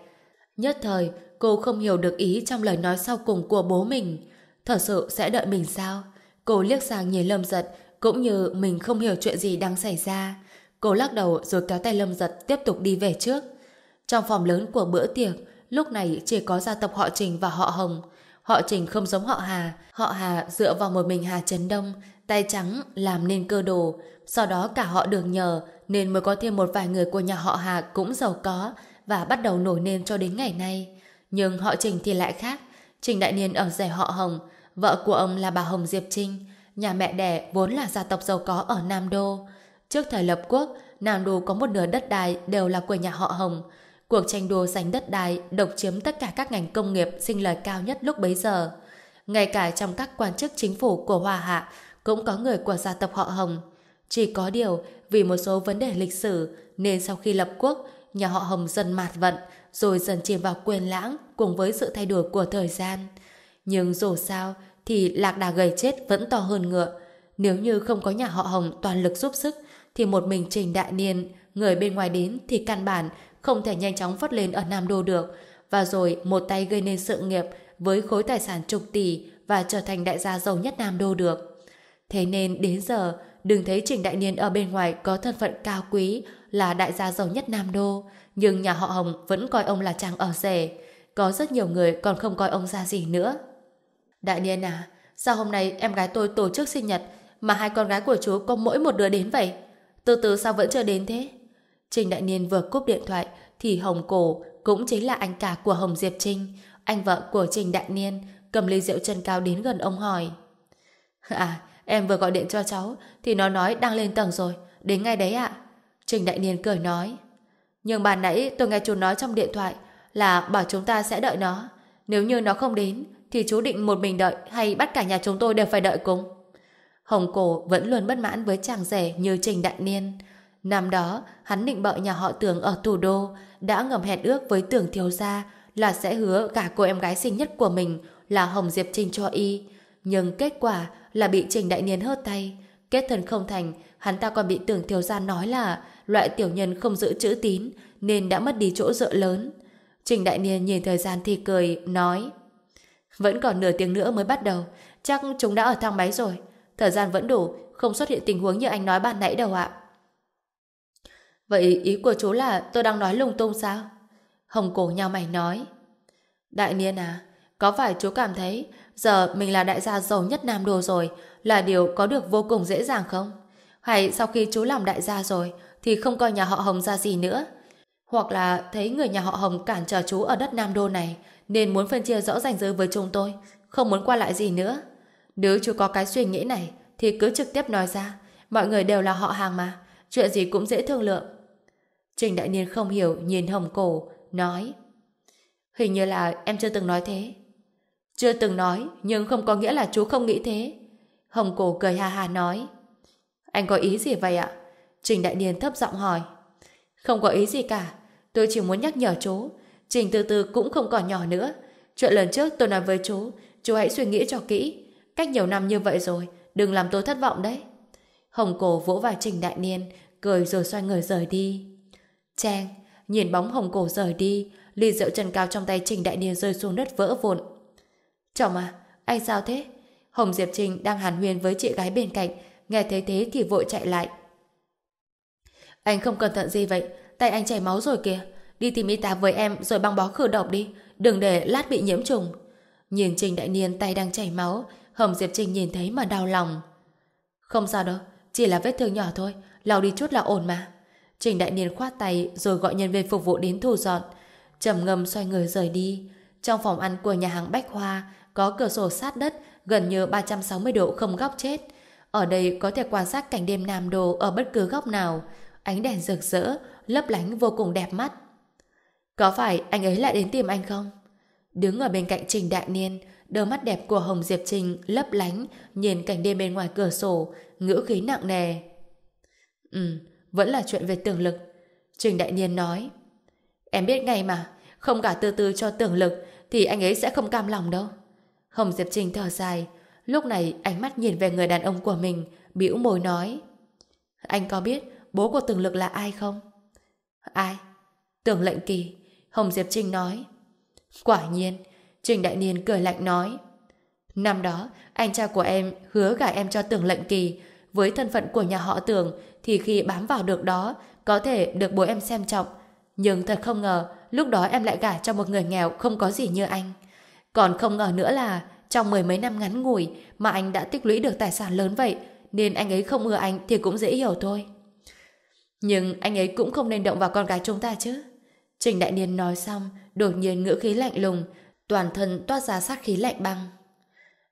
Nhất thời, cô không hiểu được ý trong lời nói sau cùng của bố mình. Thật sự sẽ đợi mình sao? Cô liếc sang nhìn Lâm Giật, cũng như mình không hiểu chuyện gì đang xảy ra. Cô lắc đầu rồi kéo tay Lâm Giật tiếp tục đi về trước. Trong phòng lớn của bữa tiệc, lúc này chỉ có gia tộc họ Trình và họ Hồng. Họ Trình không giống họ Hà. Họ Hà dựa vào một mình Hà Trấn Đông, tay trắng làm nên cơ đồ. Sau đó cả họ đường nhờ nên mới có thêm một vài người của nhà họ Hà cũng giàu có và bắt đầu nổi lên cho đến ngày nay. Nhưng họ Trình thì lại khác. Trình Đại Niên ở rẻ họ Hồng, vợ của ông là bà Hồng Diệp Trinh, nhà mẹ đẻ vốn là gia tộc giàu có ở Nam Đô. trước thời lập quốc, Nam Đô có một nửa đất đai đều là của nhà họ Hồng. Cuộc tranh đua giành đất đai độc chiếm tất cả các ngành công nghiệp sinh lời cao nhất lúc bấy giờ. Ngay cả trong các quan chức chính phủ của Hòa Hạ cũng có người của gia tộc họ Hồng. Chỉ có điều, vì một số vấn đề lịch sử nên sau khi lập quốc, nhà họ Hồng dần mạt vận, rồi dần chìm vào quên lãng cùng với sự thay đổi của thời gian. Nhưng dù sao, thì lạc đà gầy chết vẫn to hơn ngựa. Nếu như không có nhà họ Hồng toàn lực giúp sức, thì một mình Trình Đại Niên, người bên ngoài đến thì căn bản không thể nhanh chóng phất lên ở Nam Đô được, và rồi một tay gây nên sự nghiệp với khối tài sản chục tỷ và trở thành đại gia giàu nhất Nam Đô được. Thế nên đến giờ, đừng thấy Trình Đại Niên ở bên ngoài có thân phận cao quý là đại gia giàu nhất Nam Đô, nhưng nhà họ Hồng vẫn coi ông là chàng ở rể. Có rất nhiều người còn không coi ông ra gì nữa. Đại Niên à, sao hôm nay em gái tôi tổ chức sinh nhật mà hai con gái của chú có mỗi một đứa đến vậy? Từ từ sao vẫn chưa đến thế? Trình Đại Niên vừa cúp điện thoại thì Hồng Cổ cũng chính là anh cả của Hồng Diệp Trinh, anh vợ của Trình Đại Niên, cầm ly rượu chân cao đến gần ông hỏi. À, em vừa gọi điện cho cháu thì nó nói đang lên tầng rồi, đến ngay đấy ạ. Trình Đại Niên cười nói. Nhưng bà nãy tôi nghe chú nói trong điện thoại là bảo chúng ta sẽ đợi nó. Nếu như nó không đến thì chú định một mình đợi hay bắt cả nhà chúng tôi đều phải đợi cùng. Hồng Cổ vẫn luôn bất mãn với chàng rể như Trình Đại Niên. Năm đó, hắn định bợ nhà họ Tưởng ở thủ đô, đã ngầm hẹn ước với Tưởng Thiếu Gia là sẽ hứa cả cô em gái sinh nhất của mình là Hồng Diệp Trinh cho y. Nhưng kết quả là bị Trình Đại Niên hớt tay. Kết thân không thành, hắn ta còn bị Tưởng Thiếu Gia nói là loại tiểu nhân không giữ chữ tín nên đã mất đi chỗ dựa lớn. Trình Đại Niên nhìn thời gian thì cười, nói Vẫn còn nửa tiếng nữa mới bắt đầu, chắc chúng đã ở thang máy rồi. Thời gian vẫn đủ, không xuất hiện tình huống như anh nói ban nãy đâu ạ. Vậy ý của chú là tôi đang nói lung tung sao? Hồng cổ nhau mày nói. Đại niên à, có phải chú cảm thấy giờ mình là đại gia giàu nhất Nam Đô rồi là điều có được vô cùng dễ dàng không? Hay sau khi chú làm đại gia rồi thì không coi nhà họ Hồng ra gì nữa? Hoặc là thấy người nhà họ Hồng cản trở chú ở đất Nam Đô này nên muốn phân chia rõ ràng giới với chúng tôi không muốn qua lại gì nữa? Nếu chú có cái suy nghĩ này thì cứ trực tiếp nói ra mọi người đều là họ hàng mà chuyện gì cũng dễ thương lượng. Trình Đại Niên không hiểu nhìn Hồng Cổ nói Hình như là em chưa từng nói thế. Chưa từng nói nhưng không có nghĩa là chú không nghĩ thế. Hồng Cổ cười ha ha nói Anh có ý gì vậy ạ? Trình Đại Niên thấp giọng hỏi Không có ý gì cả Tôi chỉ muốn nhắc nhở chú Trình từ từ cũng không còn nhỏ nữa. Chuyện lần trước tôi nói với chú Chú hãy suy nghĩ cho kỹ. Cách nhiều năm như vậy rồi, đừng làm tôi thất vọng đấy. Hồng cổ vỗ vào Trình Đại Niên, cười rồi xoay người rời đi. Trang, nhìn bóng hồng cổ rời đi, ly rượu trần cao trong tay Trình Đại Niên rơi xuống đất vỡ vụn. Chồng à, anh sao thế? Hồng Diệp Trình đang hàn huyên với chị gái bên cạnh, nghe thấy thế thì vội chạy lại. Anh không cẩn thận gì vậy, tay anh chảy máu rồi kìa. Đi tìm y tá với em rồi băng bó khử độc đi, đừng để lát bị nhiễm trùng. Nhìn Trình Đại Niên tay đang chảy máu, Hồng Diệp Trình nhìn thấy mà đau lòng. Không sao đâu, chỉ là vết thương nhỏ thôi, lau đi chút là ổn mà. Trình Đại Niên khoát tay rồi gọi nhân viên phục vụ đến thu dọn. trầm ngâm xoay người rời đi. Trong phòng ăn của nhà hàng Bách Hoa có cửa sổ sát đất gần như 360 độ không góc chết. Ở đây có thể quan sát cảnh đêm Nam Đô ở bất cứ góc nào. Ánh đèn rực rỡ, lấp lánh vô cùng đẹp mắt. Có phải anh ấy lại đến tìm anh không? Đứng ở bên cạnh Trình Đại Niên, đôi mắt đẹp của Hồng Diệp Trình lấp lánh, nhìn cảnh đêm bên ngoài cửa sổ, ngữ khí nặng nề. Ừ, vẫn là chuyện về tưởng lực. Trình Đại Niên nói. Em biết ngay mà, không cả từ từ cho tưởng lực thì anh ấy sẽ không cam lòng đâu. Hồng Diệp Trình thở dài, lúc này ánh mắt nhìn về người đàn ông của mình, bĩu môi nói. Anh có biết bố của tưởng lực là ai không? Ai? Tưởng lệnh kỳ. Hồng Diệp Trinh nói. Quả nhiên, Trình Đại Niên cười lạnh nói. Năm đó, anh cha của em hứa gả em cho tưởng lệnh kỳ. Với thân phận của nhà họ tưởng thì khi bám vào được đó, có thể được bố em xem trọng. Nhưng thật không ngờ, lúc đó em lại gả cho một người nghèo không có gì như anh. Còn không ngờ nữa là trong mười mấy năm ngắn ngủi mà anh đã tích lũy được tài sản lớn vậy, nên anh ấy không ưa anh thì cũng dễ hiểu thôi. Nhưng anh ấy cũng không nên động vào con gái chúng ta chứ. Trình Đại Niên nói xong, đột nhiên ngữ khí lạnh lùng, toàn thân toát ra sát khí lạnh băng.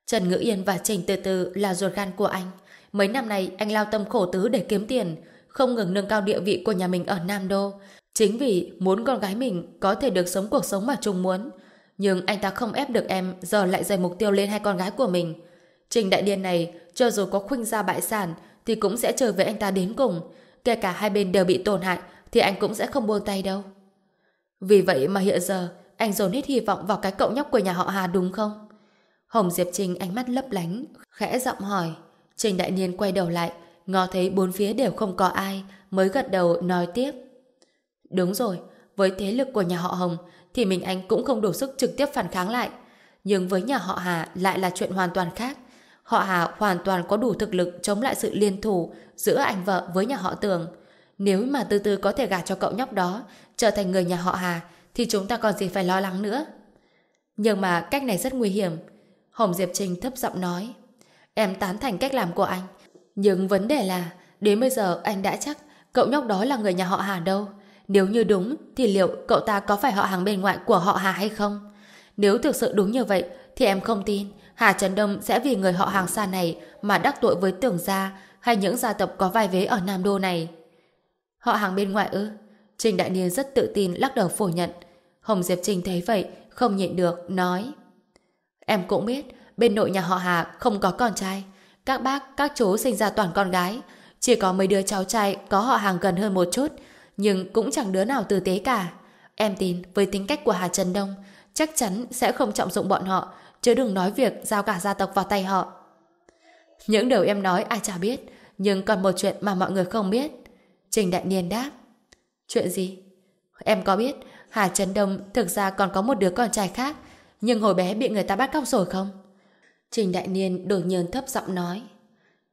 Trần Ngữ Yên và Trình Từ Từ là ruột gan của anh. Mấy năm nay anh lao tâm khổ tứ để kiếm tiền, không ngừng nâng cao địa vị của nhà mình ở Nam Đô. Chính vì muốn con gái mình có thể được sống cuộc sống mà Trung muốn. Nhưng anh ta không ép được em giờ lại dày mục tiêu lên hai con gái của mình. Trình Đại Điên này, cho dù có khuynh ra bại sản, thì cũng sẽ chờ với anh ta đến cùng. Kể cả hai bên đều bị tổn hại, thì anh cũng sẽ không buông tay đâu. Vì vậy mà hiện giờ, anh dồn hết hy vọng vào cái cậu nhóc của nhà họ Hà đúng không? Hồng Diệp Trinh ánh mắt lấp lánh, khẽ giọng hỏi. Trình Đại Niên quay đầu lại, ngó thấy bốn phía đều không có ai, mới gật đầu nói tiếp. Đúng rồi, với thế lực của nhà họ Hồng, thì mình anh cũng không đủ sức trực tiếp phản kháng lại. Nhưng với nhà họ Hà lại là chuyện hoàn toàn khác. Họ Hà hoàn toàn có đủ thực lực chống lại sự liên thủ giữa anh vợ với nhà họ Tường. Nếu mà từ từ có thể gả cho cậu nhóc đó, trở thành người nhà họ Hà, thì chúng ta còn gì phải lo lắng nữa. Nhưng mà cách này rất nguy hiểm. Hồng Diệp Trinh thấp giọng nói. Em tán thành cách làm của anh. Nhưng vấn đề là, đến bây giờ anh đã chắc cậu nhóc đó là người nhà họ Hà đâu. Nếu như đúng, thì liệu cậu ta có phải họ hàng bên ngoại của họ Hà hay không? Nếu thực sự đúng như vậy, thì em không tin Hà Trần Đông sẽ vì người họ hàng xa này mà đắc tội với tưởng gia hay những gia tộc có vai vế ở Nam Đô này. Họ hàng bên ngoại ư? Trình Đại Niên rất tự tin lắc đầu phủ nhận. Hồng Diệp Trình thấy vậy, không nhịn được, nói. Em cũng biết, bên nội nhà họ Hà không có con trai. Các bác, các chú sinh ra toàn con gái. Chỉ có mấy đứa cháu trai có họ hàng gần hơn một chút, nhưng cũng chẳng đứa nào tử tế cả. Em tin với tính cách của Hà Trần Đông, chắc chắn sẽ không trọng dụng bọn họ, chứ đừng nói việc giao cả gia tộc vào tay họ. Những điều em nói ai chả biết, nhưng còn một chuyện mà mọi người không biết. Trình Đại Niên đáp. Chuyện gì? Em có biết Hà Trần Đông thực ra còn có một đứa con trai khác, nhưng hồi bé bị người ta bắt cóc rồi không? Trình Đại Niên đột nhiên thấp giọng nói.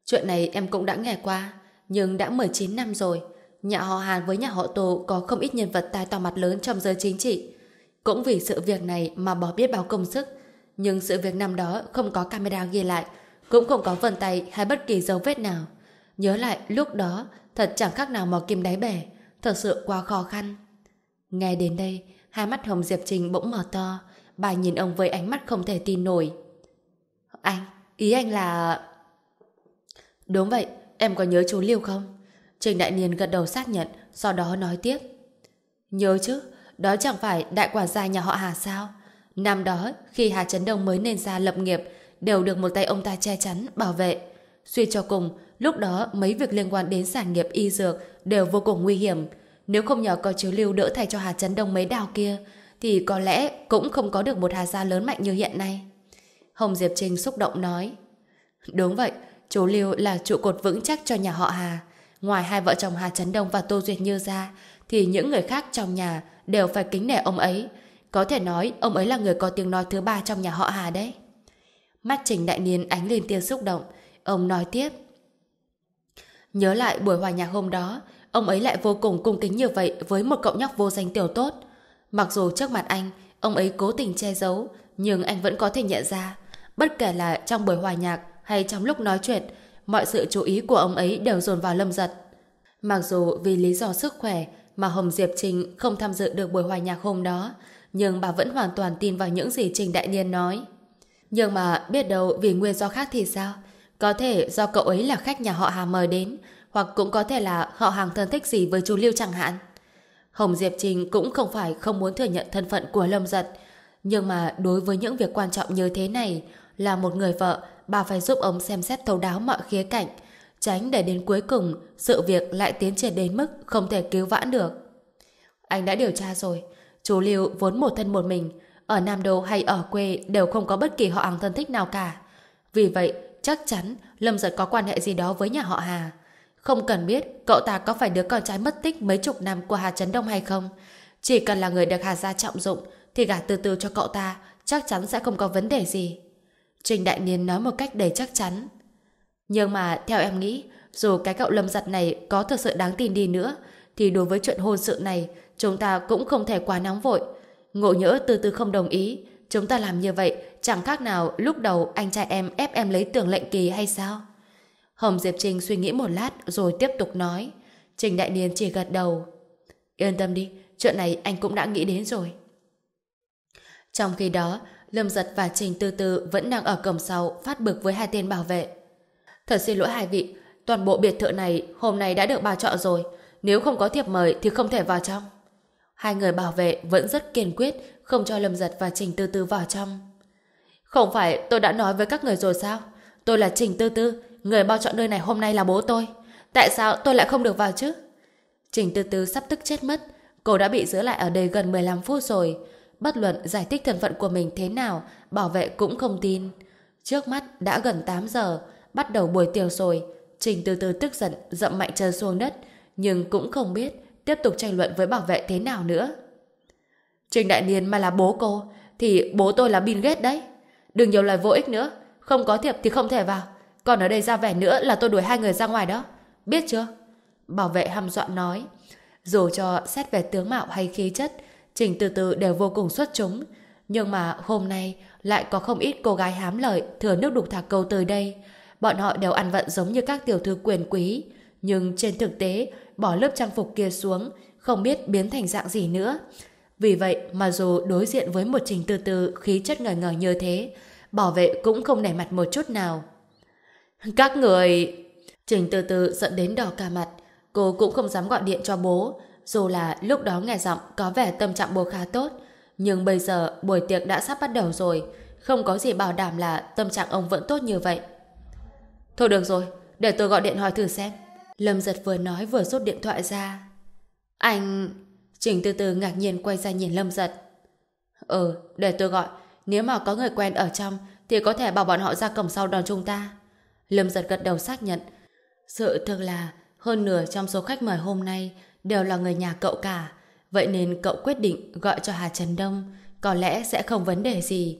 Chuyện này em cũng đã nghe qua, nhưng đã 19 năm rồi. Nhà họ Hàn với nhà họ Tô có không ít nhân vật tai to mặt lớn trong giới chính trị. Cũng vì sự việc này mà bỏ biết bao công sức. Nhưng sự việc năm đó không có camera ghi lại, cũng không có vân tay hay bất kỳ dấu vết nào. Nhớ lại lúc đó, thật chẳng khác nào mò kim đáy bể, thật sự quá khó khăn. Nghe đến đây, hai mắt Hồng Diệp Trình bỗng mở to, bà nhìn ông với ánh mắt không thể tin nổi. Anh, ý anh là... Đúng vậy, em có nhớ chú Liêu không? Trình Đại Niên gật đầu xác nhận, sau đó nói tiếp. Nhớ chứ, đó chẳng phải đại quản gia nhà họ Hà sao? Năm đó, khi Hà Trấn Đông mới nên ra lập nghiệp, đều được một tay ông ta che chắn, bảo vệ. Suy cho cùng, lúc đó mấy việc liên quan đến sản nghiệp y dược đều vô cùng nguy hiểm. Nếu không nhờ có chú Lưu đỡ thay cho Hà Trấn Đông mấy đào kia, thì có lẽ cũng không có được một Hà gia lớn mạnh như hiện nay. Hồng Diệp Trinh xúc động nói. Đúng vậy, chú Lưu là trụ cột vững chắc cho nhà họ Hà. Ngoài hai vợ chồng Hà Trấn Đông và Tô Duyệt Như ra, thì những người khác trong nhà đều phải kính nể ông ấy. Có thể nói ông ấy là người có tiếng nói thứ ba trong nhà họ Hà đấy. Mắt Trình Đại Niên ánh lên tia xúc động. Ông nói tiếp. Nhớ lại buổi hòa nhạc hôm đó, ông ấy lại vô cùng cung kính như vậy với một cậu nhóc vô danh tiểu tốt. Mặc dù trước mặt anh, ông ấy cố tình che giấu, nhưng anh vẫn có thể nhận ra. Bất kể là trong buổi hòa nhạc hay trong lúc nói chuyện, mọi sự chú ý của ông ấy đều dồn vào lâm giật. Mặc dù vì lý do sức khỏe mà Hồng Diệp Trình không tham dự được buổi hòa nhạc hôm đó, nhưng bà vẫn hoàn toàn tin vào những gì Trình Đại Niên nói. Nhưng mà biết đâu vì nguyên do khác thì sao? Có thể do cậu ấy là khách nhà họ Hà mời đến, hoặc cũng có thể là họ hàng thân thích gì với chú Lưu chẳng hạn. Hồng Diệp Trình cũng không phải không muốn thừa nhận thân phận của Lâm Giật, nhưng mà đối với những việc quan trọng như thế này, là một người vợ, bà phải giúp ông xem xét thấu đáo mọi khía cạnh, tránh để đến cuối cùng sự việc lại tiến triển đến mức không thể cứu vãn được. Anh đã điều tra rồi, chú Lưu vốn một thân một mình, ở Nam Đô hay ở quê đều không có bất kỳ họ hàng thân thích nào cả. Vì vậy, chắc chắn Lâm Giật có quan hệ gì đó với nhà họ Hà. Không cần biết cậu ta có phải đứa con trai mất tích mấy chục năm của Hà Trấn Đông hay không. Chỉ cần là người được Hà Gia trọng dụng thì gả từ từ cho cậu ta chắc chắn sẽ không có vấn đề gì. Trình Đại Niên nói một cách đầy chắc chắn. Nhưng mà theo em nghĩ, dù cái cậu lâm giật này có thực sự đáng tin đi nữa, thì đối với chuyện hôn sự này, chúng ta cũng không thể quá nóng vội. Ngộ nhỡ từ từ không đồng ý, chúng ta làm như vậy chẳng khác nào lúc đầu anh trai em ép em lấy tưởng lệnh kỳ hay sao? Hồng Diệp Trinh suy nghĩ một lát rồi tiếp tục nói. Trình Đại Niên chỉ gật đầu. Yên tâm đi, chuyện này anh cũng đã nghĩ đến rồi. Trong khi đó, Lâm Giật và Trình Tư Tư vẫn đang ở cổng sau phát bực với hai tên bảo vệ. Thật xin lỗi hai vị, Toàn bộ biệt thự này hôm nay đã được bà chọn rồi. Nếu không có thiệp mời thì không thể vào trong. Hai người bảo vệ vẫn rất kiên quyết không cho Lâm Giật và Trình Tư Tư vào trong. Không phải tôi đã nói với các người rồi sao? Tôi là Trình Tư Tư, người bao chọn nơi này hôm nay là bố tôi. Tại sao tôi lại không được vào chứ? Trình Tư Tư sắp tức chết mất. Cô đã bị giữ lại ở đây gần 15 phút rồi. Bất luận giải thích thân phận của mình thế nào, bảo vệ cũng không tin. Trước mắt đã gần 8 giờ, bắt đầu buổi tiều rồi. Trình từ từ tức giận, dậm mạnh chân xuống đất, nhưng cũng không biết tiếp tục tranh luận với bảo vệ thế nào nữa. Trình Đại Niên mà là bố cô, thì bố tôi là Bill Gates đấy. Đừng nhiều lời vô ích nữa, không có thiệp thì không thể vào. Còn ở đây ra vẻ nữa là tôi đuổi hai người ra ngoài đó. Biết chưa? Bảo vệ hăm dọa nói. Dù cho xét về tướng mạo hay khí chất, Trình Từ Từ đều vô cùng xuất chúng. Nhưng mà hôm nay lại có không ít cô gái hám lợi thừa nước đục thả câu tới đây. Bọn họ đều ăn vận giống như các tiểu thư quyền quý. Nhưng trên thực tế, bỏ lớp trang phục kia xuống, không biết biến thành dạng gì nữa. Vì vậy mà dù đối diện với một Trình Từ Từ khí chất ngời ngời như thế, bảo vệ cũng không nảy mặt một chút nào. Các người... Trình từ từ giận đến đỏ cả mặt. Cô cũng không dám gọi điện cho bố. Dù là lúc đó nghe giọng có vẻ tâm trạng bố khá tốt. Nhưng bây giờ buổi tiệc đã sắp bắt đầu rồi. Không có gì bảo đảm là tâm trạng ông vẫn tốt như vậy. Thôi được rồi, để tôi gọi điện hỏi thử xem. Lâm giật vừa nói vừa rút điện thoại ra. Anh... Trình từ từ ngạc nhiên quay ra nhìn Lâm giật. Ừ, để tôi gọi. Nếu mà có người quen ở trong thì có thể bảo bọn họ ra cổng sau đón chúng ta. Lâm giật gật đầu xác nhận. Sự thực là hơn nửa trong số khách mời hôm nay đều là người nhà cậu cả. Vậy nên cậu quyết định gọi cho Hà Trần Đông. Có lẽ sẽ không vấn đề gì.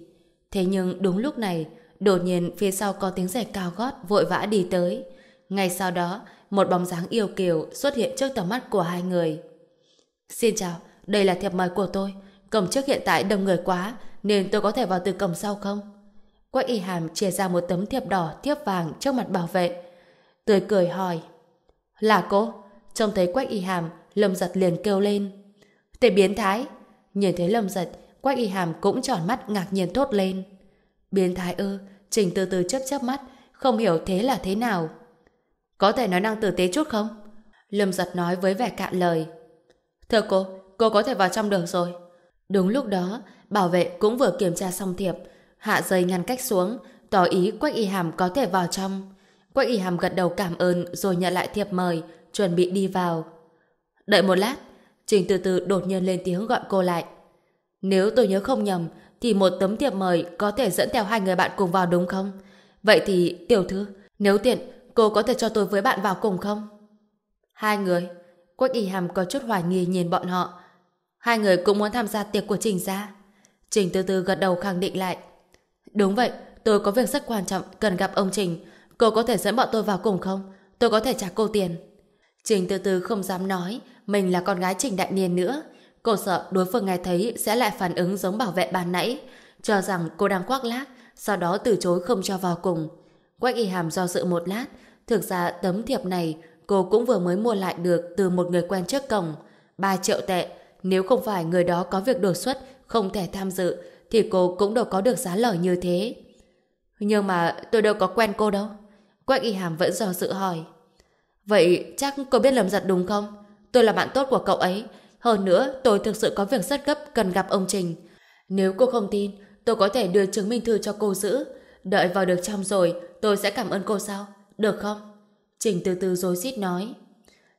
Thế nhưng đúng lúc này, đột nhiên phía sau có tiếng giày cao gót vội vã đi tới. Ngay sau đó, một bóng dáng yêu kiều xuất hiện trước tầm mắt của hai người. Xin chào, đây là thiệp mời của tôi. Cổng trước hiện tại đông người quá, nên tôi có thể vào từ cổng sau không? Quách y hàm chia ra một tấm thiệp đỏ thiếp vàng trước mặt bảo vệ. Tươi cười hỏi. Là cô? Trông thấy quách y hàm, lâm giật liền kêu lên. Tên biến thái. Nhìn thấy lâm giật, quách y hàm cũng tròn mắt ngạc nhiên thốt lên. Biến thái ư, trình từ từ chớp chớp mắt, không hiểu thế là thế nào. Có thể nói năng tử tế chút không? Lâm giật nói với vẻ cạn lời. Thưa cô, cô có thể vào trong được rồi. Đúng lúc đó, bảo vệ cũng vừa kiểm tra xong thiệp, hạ dây ngăn cách xuống, tỏ ý Quách Y Hàm có thể vào trong. Quách Y Hàm gật đầu cảm ơn rồi nhận lại thiệp mời, chuẩn bị đi vào. Đợi một lát, Trình từ từ đột nhiên lên tiếng gọi cô lại. Nếu tôi nhớ không nhầm, thì một tấm thiệp mời có thể dẫn theo hai người bạn cùng vào đúng không? Vậy thì, tiểu thư, nếu tiện, cô có thể cho tôi với bạn vào cùng không? Hai người. Quách Y Hàm có chút hoài nghi nhìn bọn họ. Hai người cũng muốn tham gia tiệc của Trình gia. Trình từ từ gật đầu khẳng định lại. Đúng vậy, tôi có việc rất quan trọng cần gặp ông Trình. Cô có thể dẫn bọn tôi vào cùng không? Tôi có thể trả cô tiền. Trình từ từ không dám nói mình là con gái Trình Đại Niên nữa. Cô sợ đối phương nghe thấy sẽ lại phản ứng giống bảo vệ ban nãy, cho rằng cô đang quắc lác, sau đó từ chối không cho vào cùng. Quách y hàm do dự một lát, thực ra tấm thiệp này cô cũng vừa mới mua lại được từ một người quen trước cổng. 3 triệu tệ, nếu không phải người đó có việc đột xuất, không thể tham dự, thì cô cũng đâu có được giá lời như thế. Nhưng mà tôi đâu có quen cô đâu. Quách y hàm vẫn do dự hỏi. Vậy chắc cô biết lầm giật đúng không? Tôi là bạn tốt của cậu ấy. Hơn nữa, tôi thực sự có việc rất gấp cần gặp ông Trình. Nếu cô không tin, tôi có thể đưa chứng minh thư cho cô giữ. Đợi vào được trong rồi, tôi sẽ cảm ơn cô sau. Được không? Trình từ từ dối xít nói.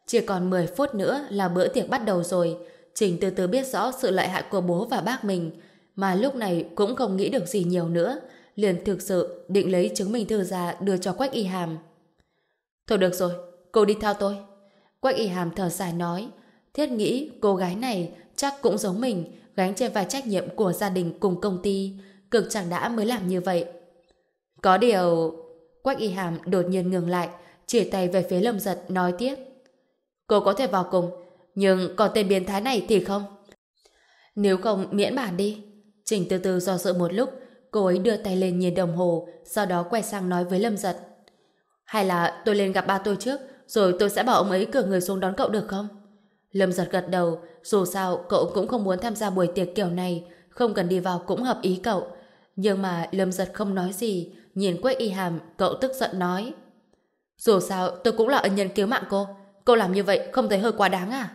Chỉ còn 10 phút nữa là bữa tiệc bắt đầu rồi. Trình từ từ biết rõ sự lợi hại của bố và bác mình mà lúc này cũng không nghĩ được gì nhiều nữa, liền thực sự định lấy chứng minh thư ra đưa cho Quách Y Hàm. Thôi được rồi, cô đi theo tôi. Quách Y Hàm thở dài nói, thiết nghĩ cô gái này chắc cũng giống mình, gánh trên vai trách nhiệm của gia đình cùng công ty, cực chẳng đã mới làm như vậy. Có điều... Quách Y Hàm đột nhiên ngừng lại, chỉ tay về phía Lâm Giật nói tiếp. Cô có thể vào cùng, nhưng còn tên biến thái này thì không. Nếu không miễn bản đi. Trình từ từ do dự một lúc, cô ấy đưa tay lên nhìn đồng hồ, sau đó quay sang nói với Lâm Giật. Hay là tôi lên gặp ba tôi trước, rồi tôi sẽ bảo ông ấy cử người xuống đón cậu được không? Lâm Giật gật đầu, dù sao cậu cũng không muốn tham gia buổi tiệc kiểu này, không cần đi vào cũng hợp ý cậu. Nhưng mà Lâm Giật không nói gì, nhìn Quách Y Hàm, cậu tức giận nói. Dù sao, tôi cũng là ân nhân cứu mạng cô. Cô làm như vậy không thấy hơi quá đáng à?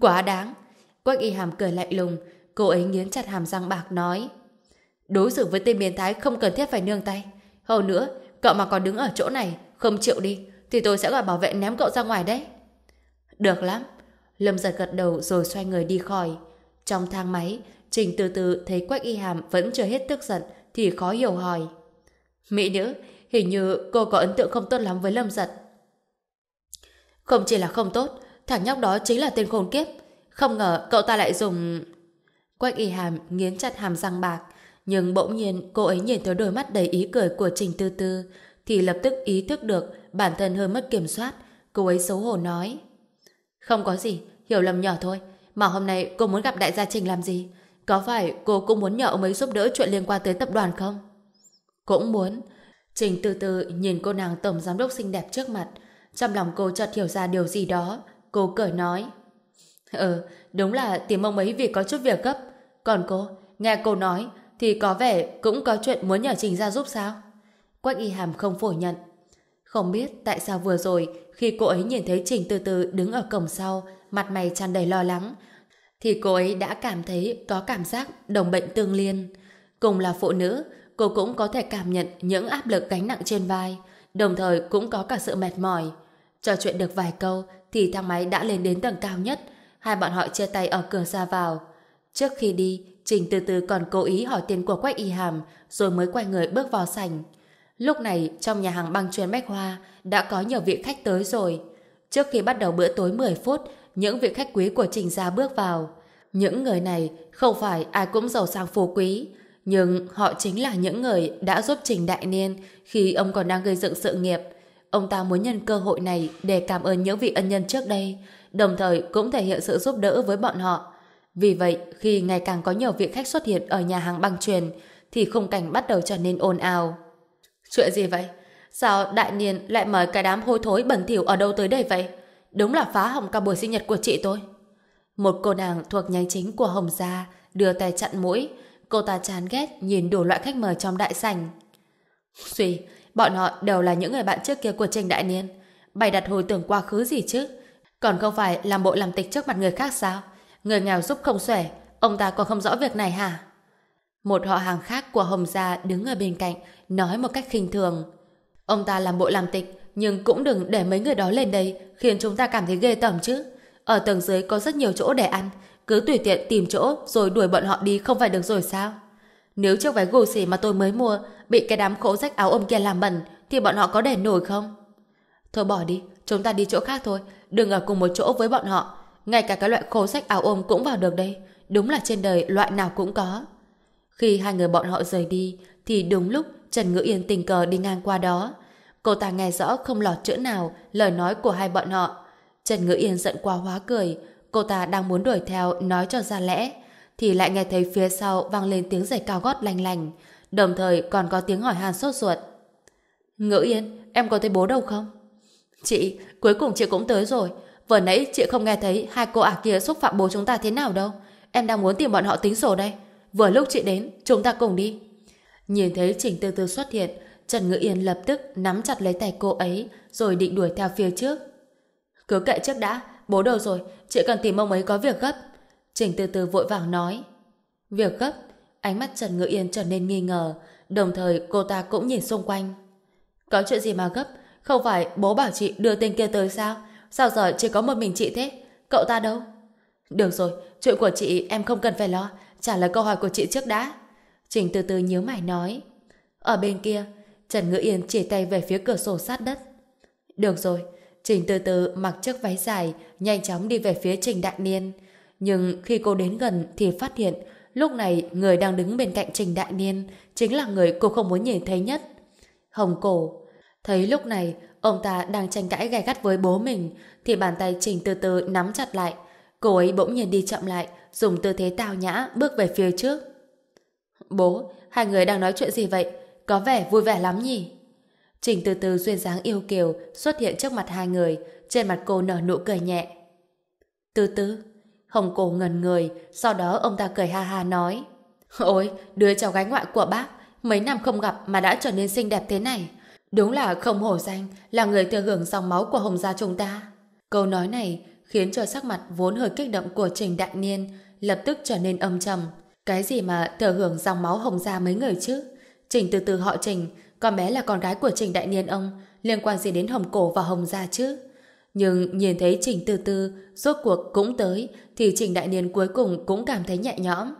Quá đáng. Quách y hàm cười lạnh lùng. Cô ấy nghiến chặt hàm răng bạc nói. Đối xử với tên biến thái không cần thiết phải nương tay. Hơn nữa, cậu mà còn đứng ở chỗ này, không chịu đi, thì tôi sẽ gọi bảo vệ ném cậu ra ngoài đấy. Được lắm. Lâm giật gật đầu rồi xoay người đi khỏi. Trong thang máy, Trình từ từ thấy Quách y hàm vẫn chưa hết tức giận thì khó hiểu hỏi. Mỹ nữ, hình như cô có ấn tượng không tốt lắm với Lâm giật. Không chỉ là không tốt, thằng nhóc đó chính là tên khốn kiếp. Không ngờ cậu ta lại dùng... Quách y hàm nghiến chặt hàm răng bạc, nhưng bỗng nhiên cô ấy nhìn thấy đôi mắt đầy ý cười của Trình Tư Tư, thì lập tức ý thức được bản thân hơi mất kiểm soát. Cô ấy xấu hổ nói. Không có gì, hiểu lầm nhỏ thôi. Mà hôm nay cô muốn gặp đại gia Trình làm gì? Có phải cô cũng muốn nhờ ông ấy giúp đỡ chuyện liên quan tới tập đoàn không? Cũng muốn. Trình từ từ nhìn cô nàng tổng giám đốc xinh đẹp trước mặt. Trong lòng cô chợt hiểu ra điều gì đó. Cô cởi nói. Ừ, đúng là tìm ông ấy vì có chút việc gấp. Còn cô, nghe cô nói, thì có vẻ cũng có chuyện muốn nhờ Trình ra giúp sao? Quách y hàm không phủ nhận. Không biết tại sao vừa rồi, khi cô ấy nhìn thấy Trình từ từ đứng ở cổng sau, mặt mày tràn đầy lo lắng, thì cô ấy đã cảm thấy có cảm giác đồng bệnh tương liên. Cùng là phụ nữ, cô cũng có thể cảm nhận những áp lực gánh nặng trên vai, đồng thời cũng có cả sự mệt mỏi. Trò chuyện được vài câu thì thang máy đã lên đến tầng cao nhất, hai bọn họ chia tay ở cửa ra vào. Trước khi đi, Trình từ từ còn cố ý hỏi tiền của Quách Y Hàm, rồi mới quay người bước vào sảnh. Lúc này, trong nhà hàng băng truyền Bách Hoa đã có nhiều vị khách tới rồi. Trước khi bắt đầu bữa tối 10 phút, những vị khách quý của Trình gia bước vào. Những người này không phải ai cũng giàu sang phú quý, nhưng họ chính là những người đã giúp Trình Đại Niên khi ông còn đang gây dựng sự nghiệp. Ông ta muốn nhân cơ hội này để cảm ơn những vị ân nhân trước đây, đồng thời cũng thể hiện sự giúp đỡ với bọn họ. Vì vậy, khi ngày càng có nhiều vị khách xuất hiện ở nhà hàng băng truyền, thì khung cảnh bắt đầu trở nên ồn ào. Chuyện gì vậy? Sao Đại Niên lại mời cái đám hôi thối bẩn thỉu ở đâu tới đây vậy? Đúng là phá hỏng cả buổi sinh nhật của chị tôi. Một cô nàng thuộc nhánh chính của Hồng Gia đưa tay chặn mũi. Cô ta chán ghét nhìn đủ loại khách mời trong đại sảnh. Suy, bọn họ đều là những người bạn trước kia của Trình Đại Niên. Bày đặt hồi tưởng quá khứ gì chứ? Còn không phải làm bộ làm tịch trước mặt người khác sao? Người nghèo giúp không xuể, ông ta còn không rõ việc này hả? Một họ hàng khác của Hồng Gia đứng ở bên cạnh, nói một cách khinh thường. Ông ta làm bộ làm tịch, nhưng cũng đừng để mấy người đó lên đây, khiến chúng ta cảm thấy ghê tởm chứ. Ở tầng dưới có rất nhiều chỗ để ăn, cứ tùy tiện tìm chỗ rồi đuổi bọn họ đi không phải được rồi sao? Nếu chiếc váy gù xỉ mà tôi mới mua bị cái đám khổ rách áo ôm kia làm bẩn thì bọn họ có để nổi không? Thôi bỏ đi, chúng ta đi chỗ khác thôi, đừng ở cùng một chỗ với bọn họ. Ngay cả cái loại khổ rách áo ôm cũng vào được đây. Đúng là trên đời loại nào cũng có. Khi hai người bọn họ rời đi thì đúng lúc Trần Ngữ Yên tình cờ đi ngang qua đó. Cô ta nghe rõ không lọt chữ nào lời nói của hai bọn họ. Trần Ngữ Yên giận quá hóa cười, cô ta đang muốn đuổi theo nói cho ra lẽ, thì lại nghe thấy phía sau vang lên tiếng giày cao gót lanh lành, đồng thời còn có tiếng hỏi hàn sốt ruột. Ngữ Yên, em có thấy bố đâu không? Chị, cuối cùng chị cũng tới rồi. Vừa nãy chị không nghe thấy hai cô ả kia xúc phạm bố chúng ta thế nào đâu. Em đang muốn tìm bọn họ tính sổ đây. Vừa lúc chị đến, chúng ta cùng đi. Nhìn thấy Trình Tư Tư xuất hiện, Trần Ngữ Yên lập tức nắm chặt lấy tay cô ấy rồi định đuổi theo phía trước. Cứ kệ trước đã, bố đâu rồi, chị cần tìm ông ấy có việc gấp. Trình tư tư vội vàng nói. Việc gấp, ánh mắt Trần ngữ Yên trở nên nghi ngờ, đồng thời cô ta cũng nhìn xung quanh. Có chuyện gì mà gấp, không phải bố bảo chị đưa tên kia tới sao? Sao giờ chỉ có một mình chị thế? Cậu ta đâu? Được rồi, chuyện của chị em không cần phải lo, trả lời câu hỏi của chị trước đã. Trình từ từ nhíu mày nói. Ở bên kia, Trần Ngữ Yên chỉ tay về phía cửa sổ sát đất. Được rồi, Trình từ từ mặc chiếc váy dài, nhanh chóng đi về phía Trình Đại Niên. Nhưng khi cô đến gần thì phát hiện lúc này người đang đứng bên cạnh Trình Đại Niên chính là người cô không muốn nhìn thấy nhất. Hồng Cổ. Thấy lúc này ông ta đang tranh cãi gay gắt với bố mình thì bàn tay Trình từ từ nắm chặt lại. Cô ấy bỗng nhiên đi chậm lại dùng tư thế tào nhã bước về phía trước. Bố, hai người đang nói chuyện gì vậy? Có vẻ vui vẻ lắm nhỉ? Trình từ từ duyên dáng yêu kiều xuất hiện trước mặt hai người, trên mặt cô nở nụ cười nhẹ. Từ từ, Hồng cổ ngần người, sau đó ông ta cười ha ha nói. Ôi, đứa cháu gái ngoại của bác, mấy năm không gặp mà đã trở nên xinh đẹp thế này. Đúng là không hổ danh, là người thừa hưởng dòng máu của Hồng gia chúng ta. Câu nói này khiến cho sắc mặt vốn hơi kích động của Trình Đại Niên lập tức trở nên âm trầm. Cái gì mà thừa hưởng dòng máu Hồng ra mấy người chứ? Trình từ từ họ Trình, con bé là con gái của Trình Đại Niên ông, liên quan gì đến Hồng Cổ và Hồng gia chứ? Nhưng nhìn thấy Trình Từ Từ rốt cuộc cũng tới thì Trình Đại Niên cuối cùng cũng cảm thấy nhẹ nhõm.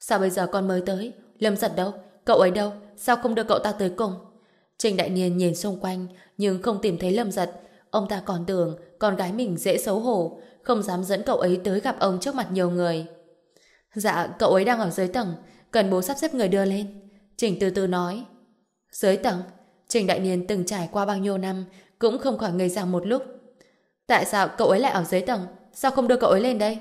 Sao bây giờ con mới tới? Lâm giật đâu? Cậu ấy đâu? Sao không đưa cậu ta tới cùng? Trình Đại Niên nhìn xung quanh nhưng không tìm thấy Lâm giật. Ông ta còn tưởng con gái mình dễ xấu hổ không dám dẫn cậu ấy tới gặp ông trước mặt nhiều người. Dạ, cậu ấy đang ở dưới tầng cần bố sắp xếp người đưa lên. Trình Từ Từ nói Dưới tầng? Trình Đại Niên từng trải qua bao nhiêu năm cũng không khỏi ngây ra một lúc. Tại sao cậu ấy lại ở dưới tầng? Sao không đưa cậu ấy lên đây?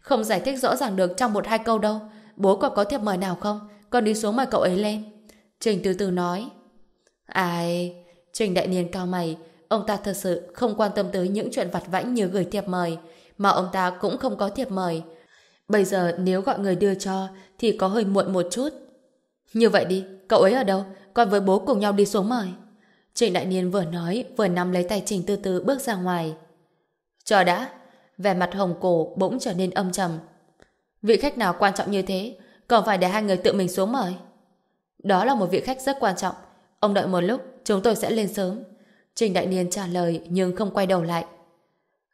Không giải thích rõ ràng được trong một hai câu đâu. Bố còn có thiệp mời nào không? Con đi xuống mời cậu ấy lên. Trình từ từ nói. Ai... Trình đại niên cao mày. Ông ta thật sự không quan tâm tới những chuyện vặt vãnh như gửi thiệp mời. Mà ông ta cũng không có thiệp mời. Bây giờ nếu gọi người đưa cho thì có hơi muộn một chút. Như vậy đi, cậu ấy ở đâu? Con với bố cùng nhau đi xuống mời. Trịnh Đại Niên vừa nói vừa nắm lấy tay Trình Tư Tư bước ra ngoài. Chờ đã, vẻ mặt hồng cổ bỗng trở nên âm trầm. Vị khách nào quan trọng như thế, còn phải để hai người tự mình xuống mời. Đó là một vị khách rất quan trọng. Ông đợi một lúc, chúng tôi sẽ lên sớm. Trình Đại Niên trả lời nhưng không quay đầu lại.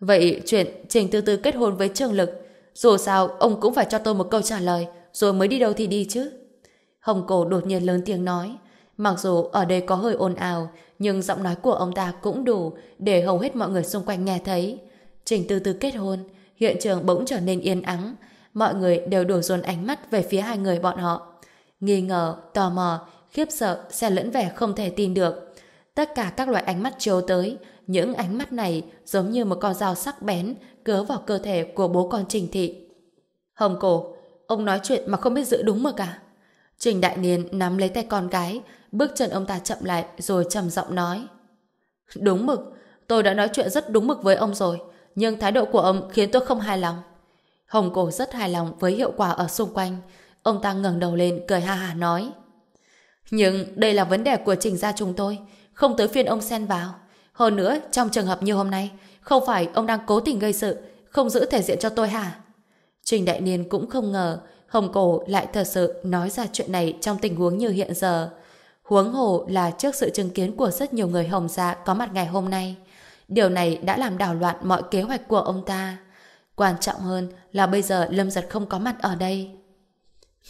Vậy chuyện Trình Tư Tư kết hôn với Trương Lực, dù sao ông cũng phải cho tôi một câu trả lời, rồi mới đi đâu thì đi chứ. Hồng Cổ đột nhiên lớn tiếng nói. Mặc dù ở đây có hơi ồn ào, nhưng giọng nói của ông ta cũng đủ để hầu hết mọi người xung quanh nghe thấy. Trình từ từ kết hôn, hiện trường bỗng trở nên yên ắng. Mọi người đều đổ dồn ánh mắt về phía hai người bọn họ. Nghi ngờ, tò mò, khiếp sợ, xe lẫn vẻ không thể tin được. Tất cả các loại ánh mắt chiếu tới, những ánh mắt này giống như một con dao sắc bén cứa vào cơ thể của bố con Trình Thị. Hồng Cổ, ông nói chuyện mà không biết giữ đúng mực cả Trình Đại Niên nắm lấy tay con gái, bước chân ông ta chậm lại rồi trầm giọng nói. Đúng mực, tôi đã nói chuyện rất đúng mực với ông rồi, nhưng thái độ của ông khiến tôi không hài lòng. Hồng Cổ rất hài lòng với hiệu quả ở xung quanh. Ông ta ngẩng đầu lên cười ha hà nói. Nhưng đây là vấn đề của trình gia chúng tôi, không tới phiên ông xen vào. Hơn nữa, trong trường hợp như hôm nay, không phải ông đang cố tình gây sự, không giữ thể diện cho tôi hả? Trình Đại Niên cũng không ngờ Hồng Cổ lại thật sự nói ra chuyện này trong tình huống như hiện giờ. Huống hồ là trước sự chứng kiến của rất nhiều người Hồng Gia có mặt ngày hôm nay. Điều này đã làm đảo loạn mọi kế hoạch của ông ta. Quan trọng hơn là bây giờ Lâm Giật không có mặt ở đây.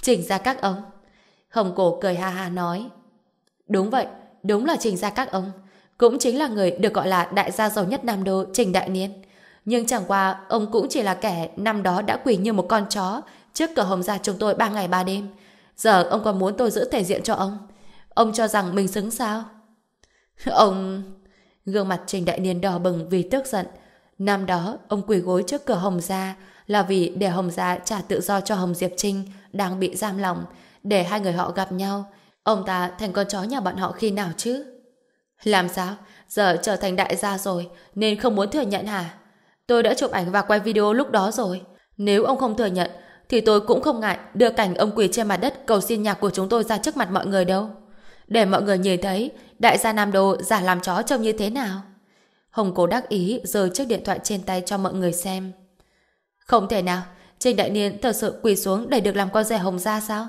Trình ra các ông. Hồng Cổ cười ha ha nói. Đúng vậy, đúng là trình ra các ông. Cũng chính là người được gọi là đại gia giàu nhất Nam Đô Trình Đại Niên. Nhưng chẳng qua ông cũng chỉ là kẻ năm đó đã quỳ như một con chó trước cửa hồng gia chúng tôi ba ngày ba đêm. Giờ ông còn muốn tôi giữ thể diện cho ông. Ông cho rằng mình xứng sao? Ông... Gương mặt Trình Đại Niên đỏ bừng vì tức giận. Năm đó, ông quỳ gối trước cửa Hồng Gia là vì để Hồng Gia trả tự do cho Hồng Diệp Trinh đang bị giam lòng, để hai người họ gặp nhau. Ông ta thành con chó nhà bọn họ khi nào chứ? Làm sao? Giờ trở thành đại gia rồi, nên không muốn thừa nhận hả? Tôi đã chụp ảnh và quay video lúc đó rồi. Nếu ông không thừa nhận, thì tôi cũng không ngại đưa cảnh ông quỳ trên mặt đất cầu xin nhạc của chúng tôi ra trước mặt mọi người đâu. Để mọi người nhìn thấy đại gia Nam Đô giả làm chó trông như thế nào. Hồng Cố đắc ý giơ chiếc điện thoại trên tay cho mọi người xem. Không thể nào, Trình Đại Niên thật sự quỳ xuống để được làm con rể Hồng gia sao?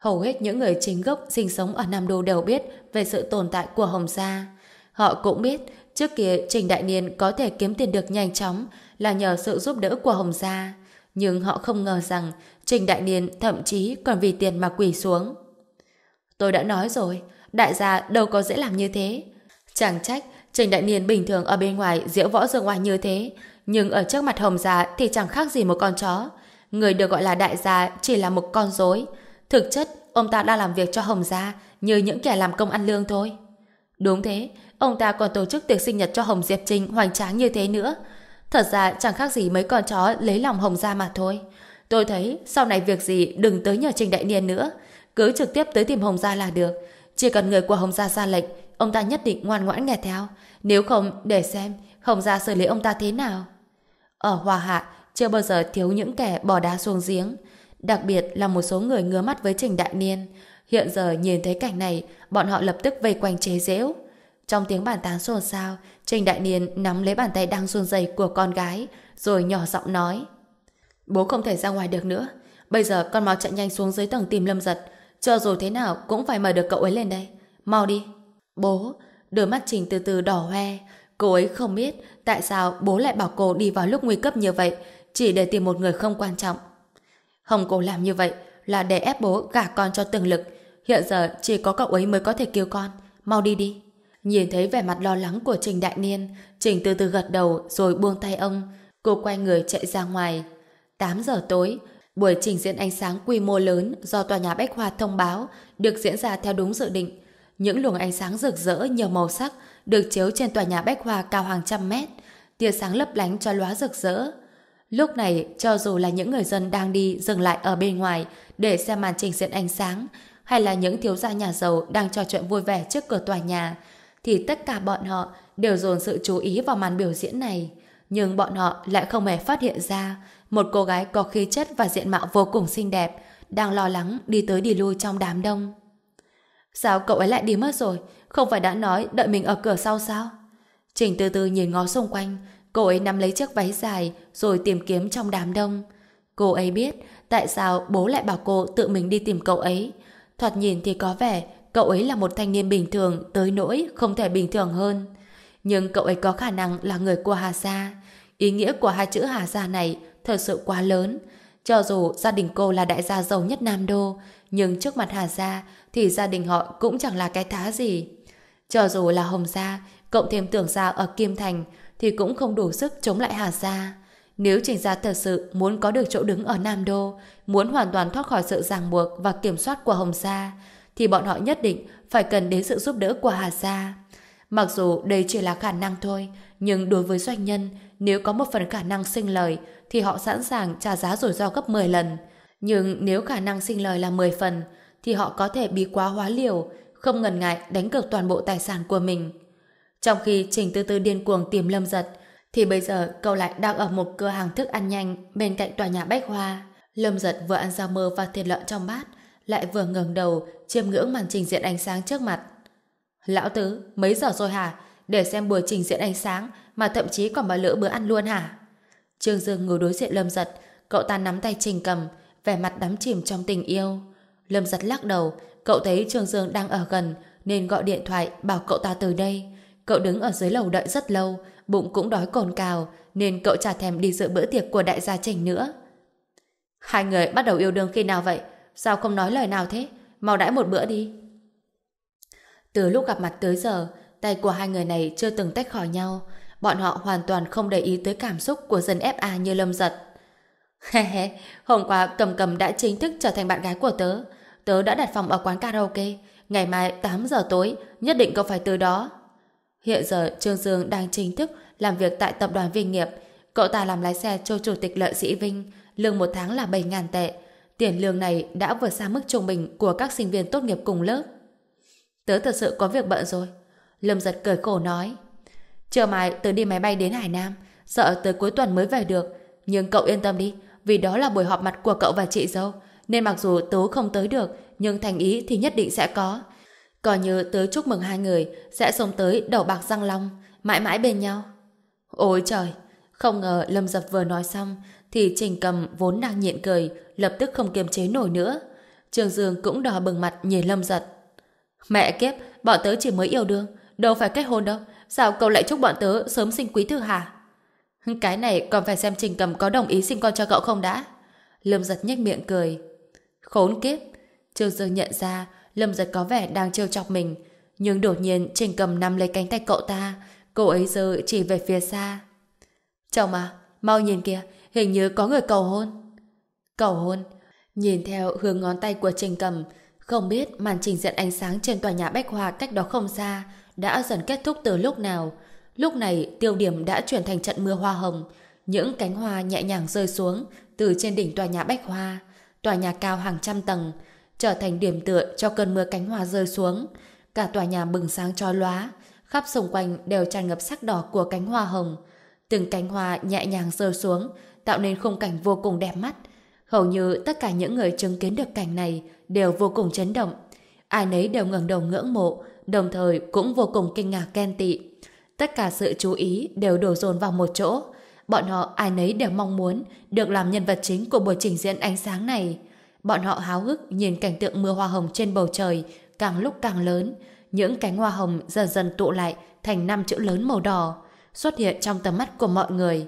Hầu hết những người chính gốc sinh sống ở Nam Đô đều biết về sự tồn tại của Hồng gia. Họ cũng biết trước kia Trình Đại Niên có thể kiếm tiền được nhanh chóng là nhờ sự giúp đỡ của Hồng gia nhưng họ không ngờ rằng Trình Đại Niên thậm chí còn vì tiền mà quỳ xuống. Tôi đã nói rồi, đại gia đâu có dễ làm như thế. Chẳng trách Trình Đại Niên bình thường ở bên ngoài diễu võ dương ngoài như thế, nhưng ở trước mặt Hồng Gia thì chẳng khác gì một con chó. Người được gọi là đại gia chỉ là một con rối. Thực chất, ông ta đang làm việc cho Hồng Gia như những kẻ làm công ăn lương thôi. Đúng thế, ông ta còn tổ chức tiệc sinh nhật cho Hồng Diệp Trinh hoành tráng như thế nữa. Thật ra chẳng khác gì mấy con chó lấy lòng Hồng Gia mà thôi. Tôi thấy sau này việc gì đừng tới nhờ Trình Đại Niên nữa. Cứ trực tiếp tới tìm Hồng Gia là được. Chỉ cần người của Hồng Gia ra lệnh, ông ta nhất định ngoan ngoãn nghe theo. Nếu không, để xem Hồng Gia xử lý ông ta thế nào. Ở Hòa Hạ, chưa bao giờ thiếu những kẻ bỏ đá xuống giếng. Đặc biệt là một số người ngứa mắt với Trình Đại Niên. Hiện giờ nhìn thấy cảnh này, bọn họ lập tức vây quanh chế giễu. Trong tiếng bàn tán xôn xao, Trình Đại Niên nắm lấy bàn tay đang run rẩy của con gái, rồi nhỏ giọng nói. Bố không thể ra ngoài được nữa. Bây giờ con mau chạy nhanh xuống dưới tầng tìm Lâm Giật. Cho dù thế nào cũng phải mời được cậu ấy lên đây. Mau đi. Bố, đôi mắt Trình từ từ đỏ hoe. Cô ấy không biết tại sao bố lại bảo cô đi vào lúc nguy cấp như vậy, chỉ để tìm một người không quan trọng. Hồng cô làm như vậy là để ép bố gả con cho từng lực. Hiện giờ chỉ có cậu ấy mới có thể cứu con. Mau đi đi. Nhìn thấy vẻ mặt lo lắng của Trình Đại Niên, Trình từ từ gật đầu rồi buông tay ông. Cô quay người chạy ra ngoài. 8 giờ tối, buổi trình diễn ánh sáng quy mô lớn do tòa nhà Bách Hoa thông báo được diễn ra theo đúng dự định. Những luồng ánh sáng rực rỡ nhiều màu sắc được chiếu trên tòa nhà Bách Hoa cao hàng trăm mét, tia sáng lấp lánh cho lóa rực rỡ. Lúc này, cho dù là những người dân đang đi dừng lại ở bên ngoài để xem màn trình diễn ánh sáng, hay là những thiếu gia nhà giàu đang trò chuyện vui vẻ trước cửa tòa nhà, thì tất cả bọn họ đều dồn sự chú ý vào màn biểu diễn này. Nhưng bọn họ lại không hề phát hiện ra một cô gái có khí chất và diện mạo vô cùng xinh đẹp đang lo lắng đi tới đi lui trong đám đông. Sao cậu ấy lại đi mất rồi? Không phải đã nói đợi mình ở cửa sau sao? Trình từ từ nhìn ngó xung quanh, cô ấy nắm lấy chiếc váy dài rồi tìm kiếm trong đám đông. Cô ấy biết tại sao bố lại bảo cô tự mình đi tìm cậu ấy. Thoạt nhìn thì có vẻ cậu ấy là một thanh niên bình thường tới nỗi không thể bình thường hơn. Nhưng cậu ấy có khả năng là người của Hà Gia. Ý nghĩa của hai chữ Hà Gia này thật sự quá lớn. Cho dù gia đình cô là đại gia giàu nhất Nam Đô, nhưng trước mặt Hà Gia thì gia đình họ cũng chẳng là cái thá gì. Cho dù là Hồng Gia, cộng thêm tưởng gia ở Kim Thành thì cũng không đủ sức chống lại Hà Gia. Nếu Trình Gia thật sự muốn có được chỗ đứng ở Nam Đô, muốn hoàn toàn thoát khỏi sự ràng buộc và kiểm soát của Hồng Gia, thì bọn họ nhất định phải cần đến sự giúp đỡ của Hà Gia. Mặc dù đây chỉ là khả năng thôi, nhưng đối với doanh nhân, nếu có một phần khả năng sinh lời, thì họ sẵn sàng trả giá rủi ro gấp 10 lần. Nhưng nếu khả năng sinh lời là 10 phần, thì họ có thể bị quá hóa liều, không ngần ngại đánh cược toàn bộ tài sản của mình. Trong khi Trình Tư Tư điên cuồng tìm Lâm Giật, thì bây giờ cậu lại đang ở một cửa hàng thức ăn nhanh bên cạnh tòa nhà Bách Hoa. Lâm Giật vừa ăn rau mơ và thịt lợn trong bát, lại vừa ngẩng đầu chiêm ngưỡng màn trình diễn ánh sáng trước mặt. Lão Tứ, mấy giờ rồi hả? Để xem buổi trình diễn ánh sáng mà thậm chí còn bỏ lỡ bữa ăn luôn hả? Trương Dương ngồi đối diện Lâm Giật, cậu ta nắm tay Trình cầm, vẻ mặt đắm chìm trong tình yêu. Lâm Giật lắc đầu, cậu thấy Trương Dương đang ở gần, nên gọi điện thoại bảo cậu ta từ đây. Cậu đứng ở dưới lầu đợi rất lâu, bụng cũng đói cồn cào, nên cậu chả thèm đi dự bữa tiệc của đại gia Trình nữa. Hai người bắt đầu yêu đương khi nào vậy? Sao không nói lời nào thế? Mau đãi một bữa đi. Từ lúc gặp mặt tới giờ, tay của hai người này chưa từng tách khỏi nhau. Bọn họ hoàn toàn không để ý tới cảm xúc của dân FA như lâm giật. He he, hôm qua cầm cầm đã chính thức trở thành bạn gái của tớ. Tớ đã đặt phòng ở quán karaoke. Ngày mai 8 giờ tối, nhất định cậu phải từ đó. Hiện giờ Trương Dương đang chính thức làm việc tại tập đoàn Vinh Nghiệp. Cậu ta làm lái xe cho chủ tịch lợi sĩ Vinh, lương một tháng là 7.000 tệ. Tiền lương này đã vượt xa mức trung bình của các sinh viên tốt nghiệp cùng lớp. Tớ thật sự có việc bận rồi. Lâm giật cười khổ nói. Chờ mai tớ đi máy bay đến Hải Nam, sợ tới cuối tuần mới về được. Nhưng cậu yên tâm đi, vì đó là buổi họp mặt của cậu và chị dâu, nên mặc dù tớ không tới được, nhưng thành ý thì nhất định sẽ có. Coi như tớ chúc mừng hai người sẽ sống tới đầu bạc răng long, mãi mãi bên nhau. Ôi trời! Không ngờ Lâm Giật vừa nói xong, thì Trình Cầm vốn đang nhịn cười, lập tức không kiềm chế nổi nữa. Trường Dương cũng đỏ bừng mặt nhìn Lâm Giật. Mẹ kiếp, bọn tớ chỉ mới yêu đương, đâu phải kết hôn đâu. Sao cậu lại chúc bọn tớ sớm sinh quý tử hả? Cái này còn phải xem Trình Cầm có đồng ý sinh con cho cậu không đã. Lâm Giật nhếch miệng cười. Khốn kiếp! trường Dương nhận ra Lâm Giật có vẻ đang trêu chọc mình. Nhưng đột nhiên Trình Cầm nắm lấy cánh tay cậu ta. Cô ấy giờ chỉ về phía xa. Chồng à, mau nhìn kìa, hình như có người cầu hôn. Cầu hôn? Nhìn theo hướng ngón tay của Trình Cầm, không biết màn trình diễn ánh sáng trên tòa nhà Bách Hoa cách đó không xa đã dần kết thúc từ lúc nào. Lúc này tiêu điểm đã chuyển thành trận mưa hoa hồng. Những cánh hoa nhẹ nhàng rơi xuống từ trên đỉnh tòa nhà Bách Hoa. Tòa nhà cao hàng trăm tầng, trở thành điểm tựa cho cơn mưa cánh hoa rơi xuống. Cả tòa nhà bừng sáng chói lóa, khắp xung quanh đều tràn ngập sắc đỏ của cánh hoa hồng. Từng cánh hoa nhẹ nhàng rơi xuống, tạo nên khung cảnh vô cùng đẹp mắt. Hầu như tất cả những người chứng kiến được cảnh này đều vô cùng chấn động. Ai nấy đều ngẩng đầu ngưỡng mộ, đồng thời cũng vô cùng kinh ngạc ghen tị. Tất cả sự chú ý đều đổ dồn vào một chỗ. Bọn họ ai nấy đều mong muốn được làm nhân vật chính của buổi trình diễn ánh sáng này. Bọn họ háo hức nhìn cảnh tượng mưa hoa hồng trên bầu trời càng lúc càng lớn. Những cánh hoa hồng dần dần tụ lại thành năm chữ lớn màu đỏ xuất hiện trong tầm mắt của mọi người.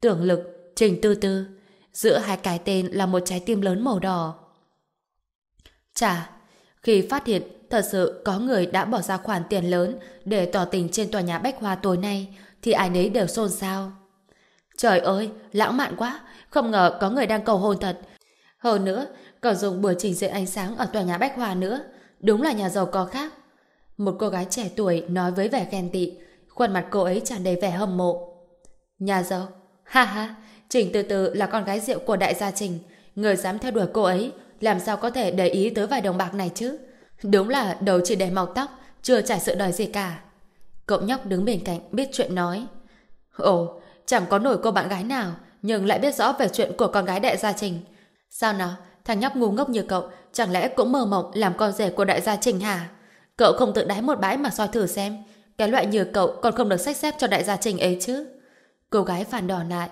Tưởng lực, trình tư tư, giữa hai cái tên là một trái tim lớn màu đỏ. Chà, khi phát hiện thật sự có người đã bỏ ra khoản tiền lớn để tỏ tình trên tòa nhà Bách Hoa tối nay, thì ai nấy đều xôn xao. Trời ơi, lãng mạn quá, không ngờ có người đang cầu hôn thật. Hơn nữa, còn dùng buổi trình diễn ánh sáng ở tòa nhà Bách Hòa nữa. Đúng là nhà giàu có khác. Một cô gái trẻ tuổi nói với vẻ ghen tị, khuôn mặt cô ấy tràn đầy vẻ hâm mộ. Nhà giàu? Ha ha, Trình từ từ là con gái rượu của đại gia Trình. Người dám theo đuổi cô ấy, làm sao có thể để ý tới vài đồng bạc này chứ? Đúng là đầu chỉ để màu tóc, chưa trải sự đời gì cả. Cậu nhóc đứng bên cạnh biết chuyện nói. Ồ, chẳng có nổi cô bạn gái nào, nhưng lại biết rõ về chuyện của con gái đại gia Trình. Sao nào, thằng nhóc ngu ngốc như cậu, chẳng lẽ cũng mơ mộng làm con rể của đại gia Trình hả? Cậu không tự đái một bãi mà soi thử xem, cái loại như cậu còn không được sách xếp cho đại gia Trình ấy chứ. Cô gái phản đỏ lại.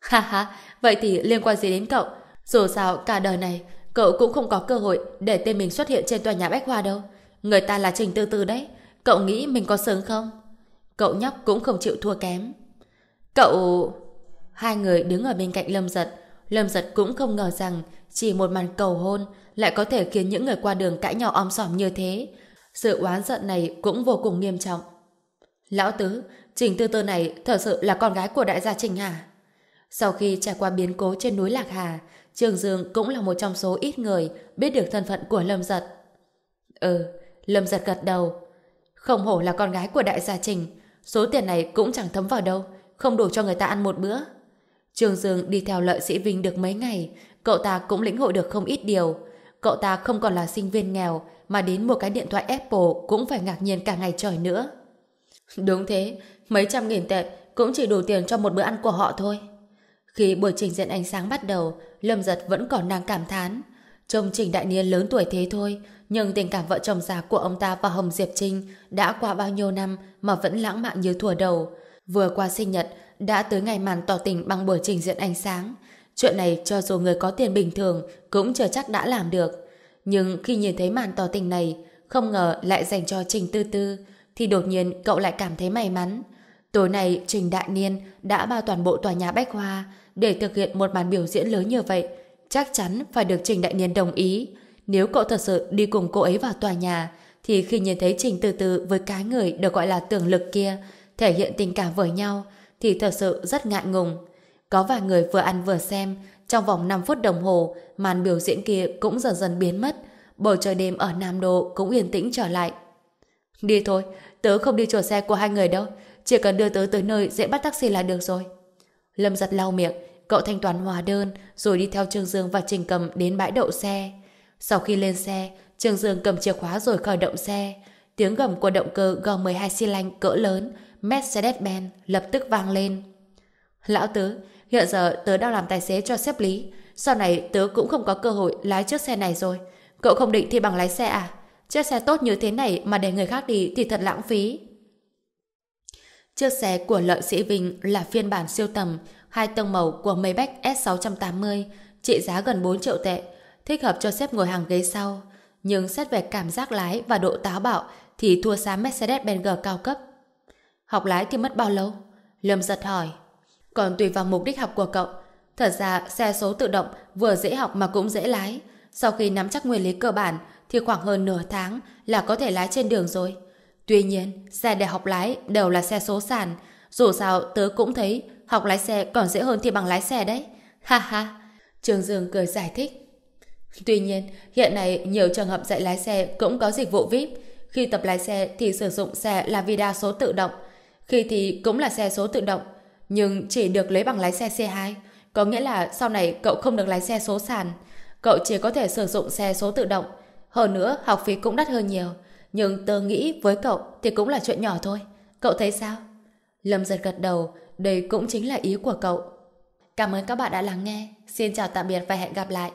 Ha ha, vậy thì liên quan gì đến cậu? Dù sao cả đời này, cậu cũng không có cơ hội để tên mình xuất hiện trên tòa nhà Bách Hoa đâu. Người ta là Trình Tư Tư đấy. Cậu nghĩ mình có sướng không? Cậu nhóc cũng không chịu thua kém. Cậu... Hai người đứng ở bên cạnh Lâm Giật. Lâm Giật cũng không ngờ rằng chỉ một màn cầu hôn lại có thể khiến những người qua đường cãi nhau om sòm như thế. Sự oán giận này cũng vô cùng nghiêm trọng. Lão Tứ, Trình Tư Tư này thật sự là con gái của đại gia Trình Hà. Sau khi trải qua biến cố trên núi Lạc Hà, Trường Dương cũng là một trong số ít người biết được thân phận của Lâm Giật. Ừ, Lâm Giật gật đầu. Không hổ là con gái của đại gia Trình, số tiền này cũng chẳng thấm vào đâu, không đủ cho người ta ăn một bữa. Trường Dương đi theo lợi sĩ Vinh được mấy ngày, cậu ta cũng lĩnh hội được không ít điều. Cậu ta không còn là sinh viên nghèo, mà đến một cái điện thoại Apple cũng phải ngạc nhiên cả ngày trời nữa. Đúng thế, mấy trăm nghìn tệ cũng chỉ đủ tiền cho một bữa ăn của họ thôi. Khi buổi trình diễn ánh sáng bắt đầu, Lâm Giật vẫn còn đang cảm thán. Trông Trình Đại Niên lớn tuổi thế thôi, nhưng tình cảm vợ chồng già của ông ta và Hồng Diệp Trinh đã qua bao nhiêu năm mà vẫn lãng mạn như thuở đầu. Vừa qua sinh nhật, đã tới ngày màn tỏ tình bằng buổi trình diễn ánh sáng. Chuyện này cho dù người có tiền bình thường cũng chưa chắc đã làm được. Nhưng khi nhìn thấy màn tỏ tình này, không ngờ lại dành cho Trình Tư Tư, thì đột nhiên cậu lại cảm thấy may mắn. Tối nay Trình Đại Niên đã bao toàn bộ tòa nhà Bách Hoa để thực hiện một màn biểu diễn lớn như vậy. Chắc chắn phải được Trình Đại Niên đồng ý. Nếu cậu thật sự đi cùng cô ấy vào tòa nhà, thì khi nhìn thấy Trình Từ Từ với cái người được gọi là tưởng lực kia thể hiện tình cảm với nhau, thì thật sự rất ngại ngùng. Có vài người vừa ăn vừa xem, trong vòng 5 phút đồng hồ, màn biểu diễn kia cũng dần dần biến mất. Bầu trời đêm ở Nam Đô cũng yên tĩnh trở lại. Đi thôi, tớ không đi chùa xe của hai người đâu. Chỉ cần đưa tớ tới nơi dễ bắt taxi là được rồi. Lâm giật lau miệng, cậu thanh toán hóa đơn, rồi đi theo Trương Dương và Trình Cầm đến bãi đậu xe. Sau khi lên xe, Trương Dương cầm chìa khóa rồi khởi động xe. Tiếng gầm của động cơ G12 xi lanh cỡ lớn, Mercedes-Benz lập tức vang lên. Lão Tứ, hiện giờ tớ đang làm tài xế cho xếp lý. Sau này tớ cũng không có cơ hội lái chiếc xe này rồi. Cậu không định thi bằng lái xe à? Chiếc xe tốt như thế này mà để người khác đi thì thật lãng phí. Chiếc xe của lợi sĩ Vinh là phiên bản siêu tầm, hai tông màu của Maybach S680, trị giá gần 4 triệu tệ, thích hợp cho xếp ngồi hàng ghế sau. Nhưng xét về cảm giác lái và độ táo bạo thì thua xa Mercedes-Benz G cao cấp. Học lái thì mất bao lâu? Lâm giật hỏi. Còn tùy vào mục đích học của cậu. Thật ra, xe số tự động vừa dễ học mà cũng dễ lái. Sau khi nắm chắc nguyên lý cơ bản thì khoảng hơn nửa tháng là có thể lái trên đường rồi. Tuy nhiên, xe để học lái đều là xe số sàn. Dù sao tớ cũng thấy học lái xe còn dễ hơn thì bằng lái xe đấy. Ha ha. Trường Dương cười giải thích. Tuy nhiên, hiện nay nhiều trường hợp dạy lái xe cũng có dịch vụ VIP. Khi tập lái xe thì sử dụng xe là Vida số tự động. Khi thì cũng là xe số tự động. Nhưng chỉ được lấy bằng lái xe C2. Có nghĩa là sau này cậu không được lái xe số sàn. Cậu chỉ có thể sử dụng xe số tự động. Hơn nữa, học phí cũng đắt hơn nhiều. Nhưng tớ nghĩ với cậu thì cũng là chuyện nhỏ thôi. Cậu thấy sao? Lâm giật gật đầu, đây cũng chính là ý của cậu. Cảm ơn các bạn đã lắng nghe. xin chào tạm biệt và hẹn gặp lại.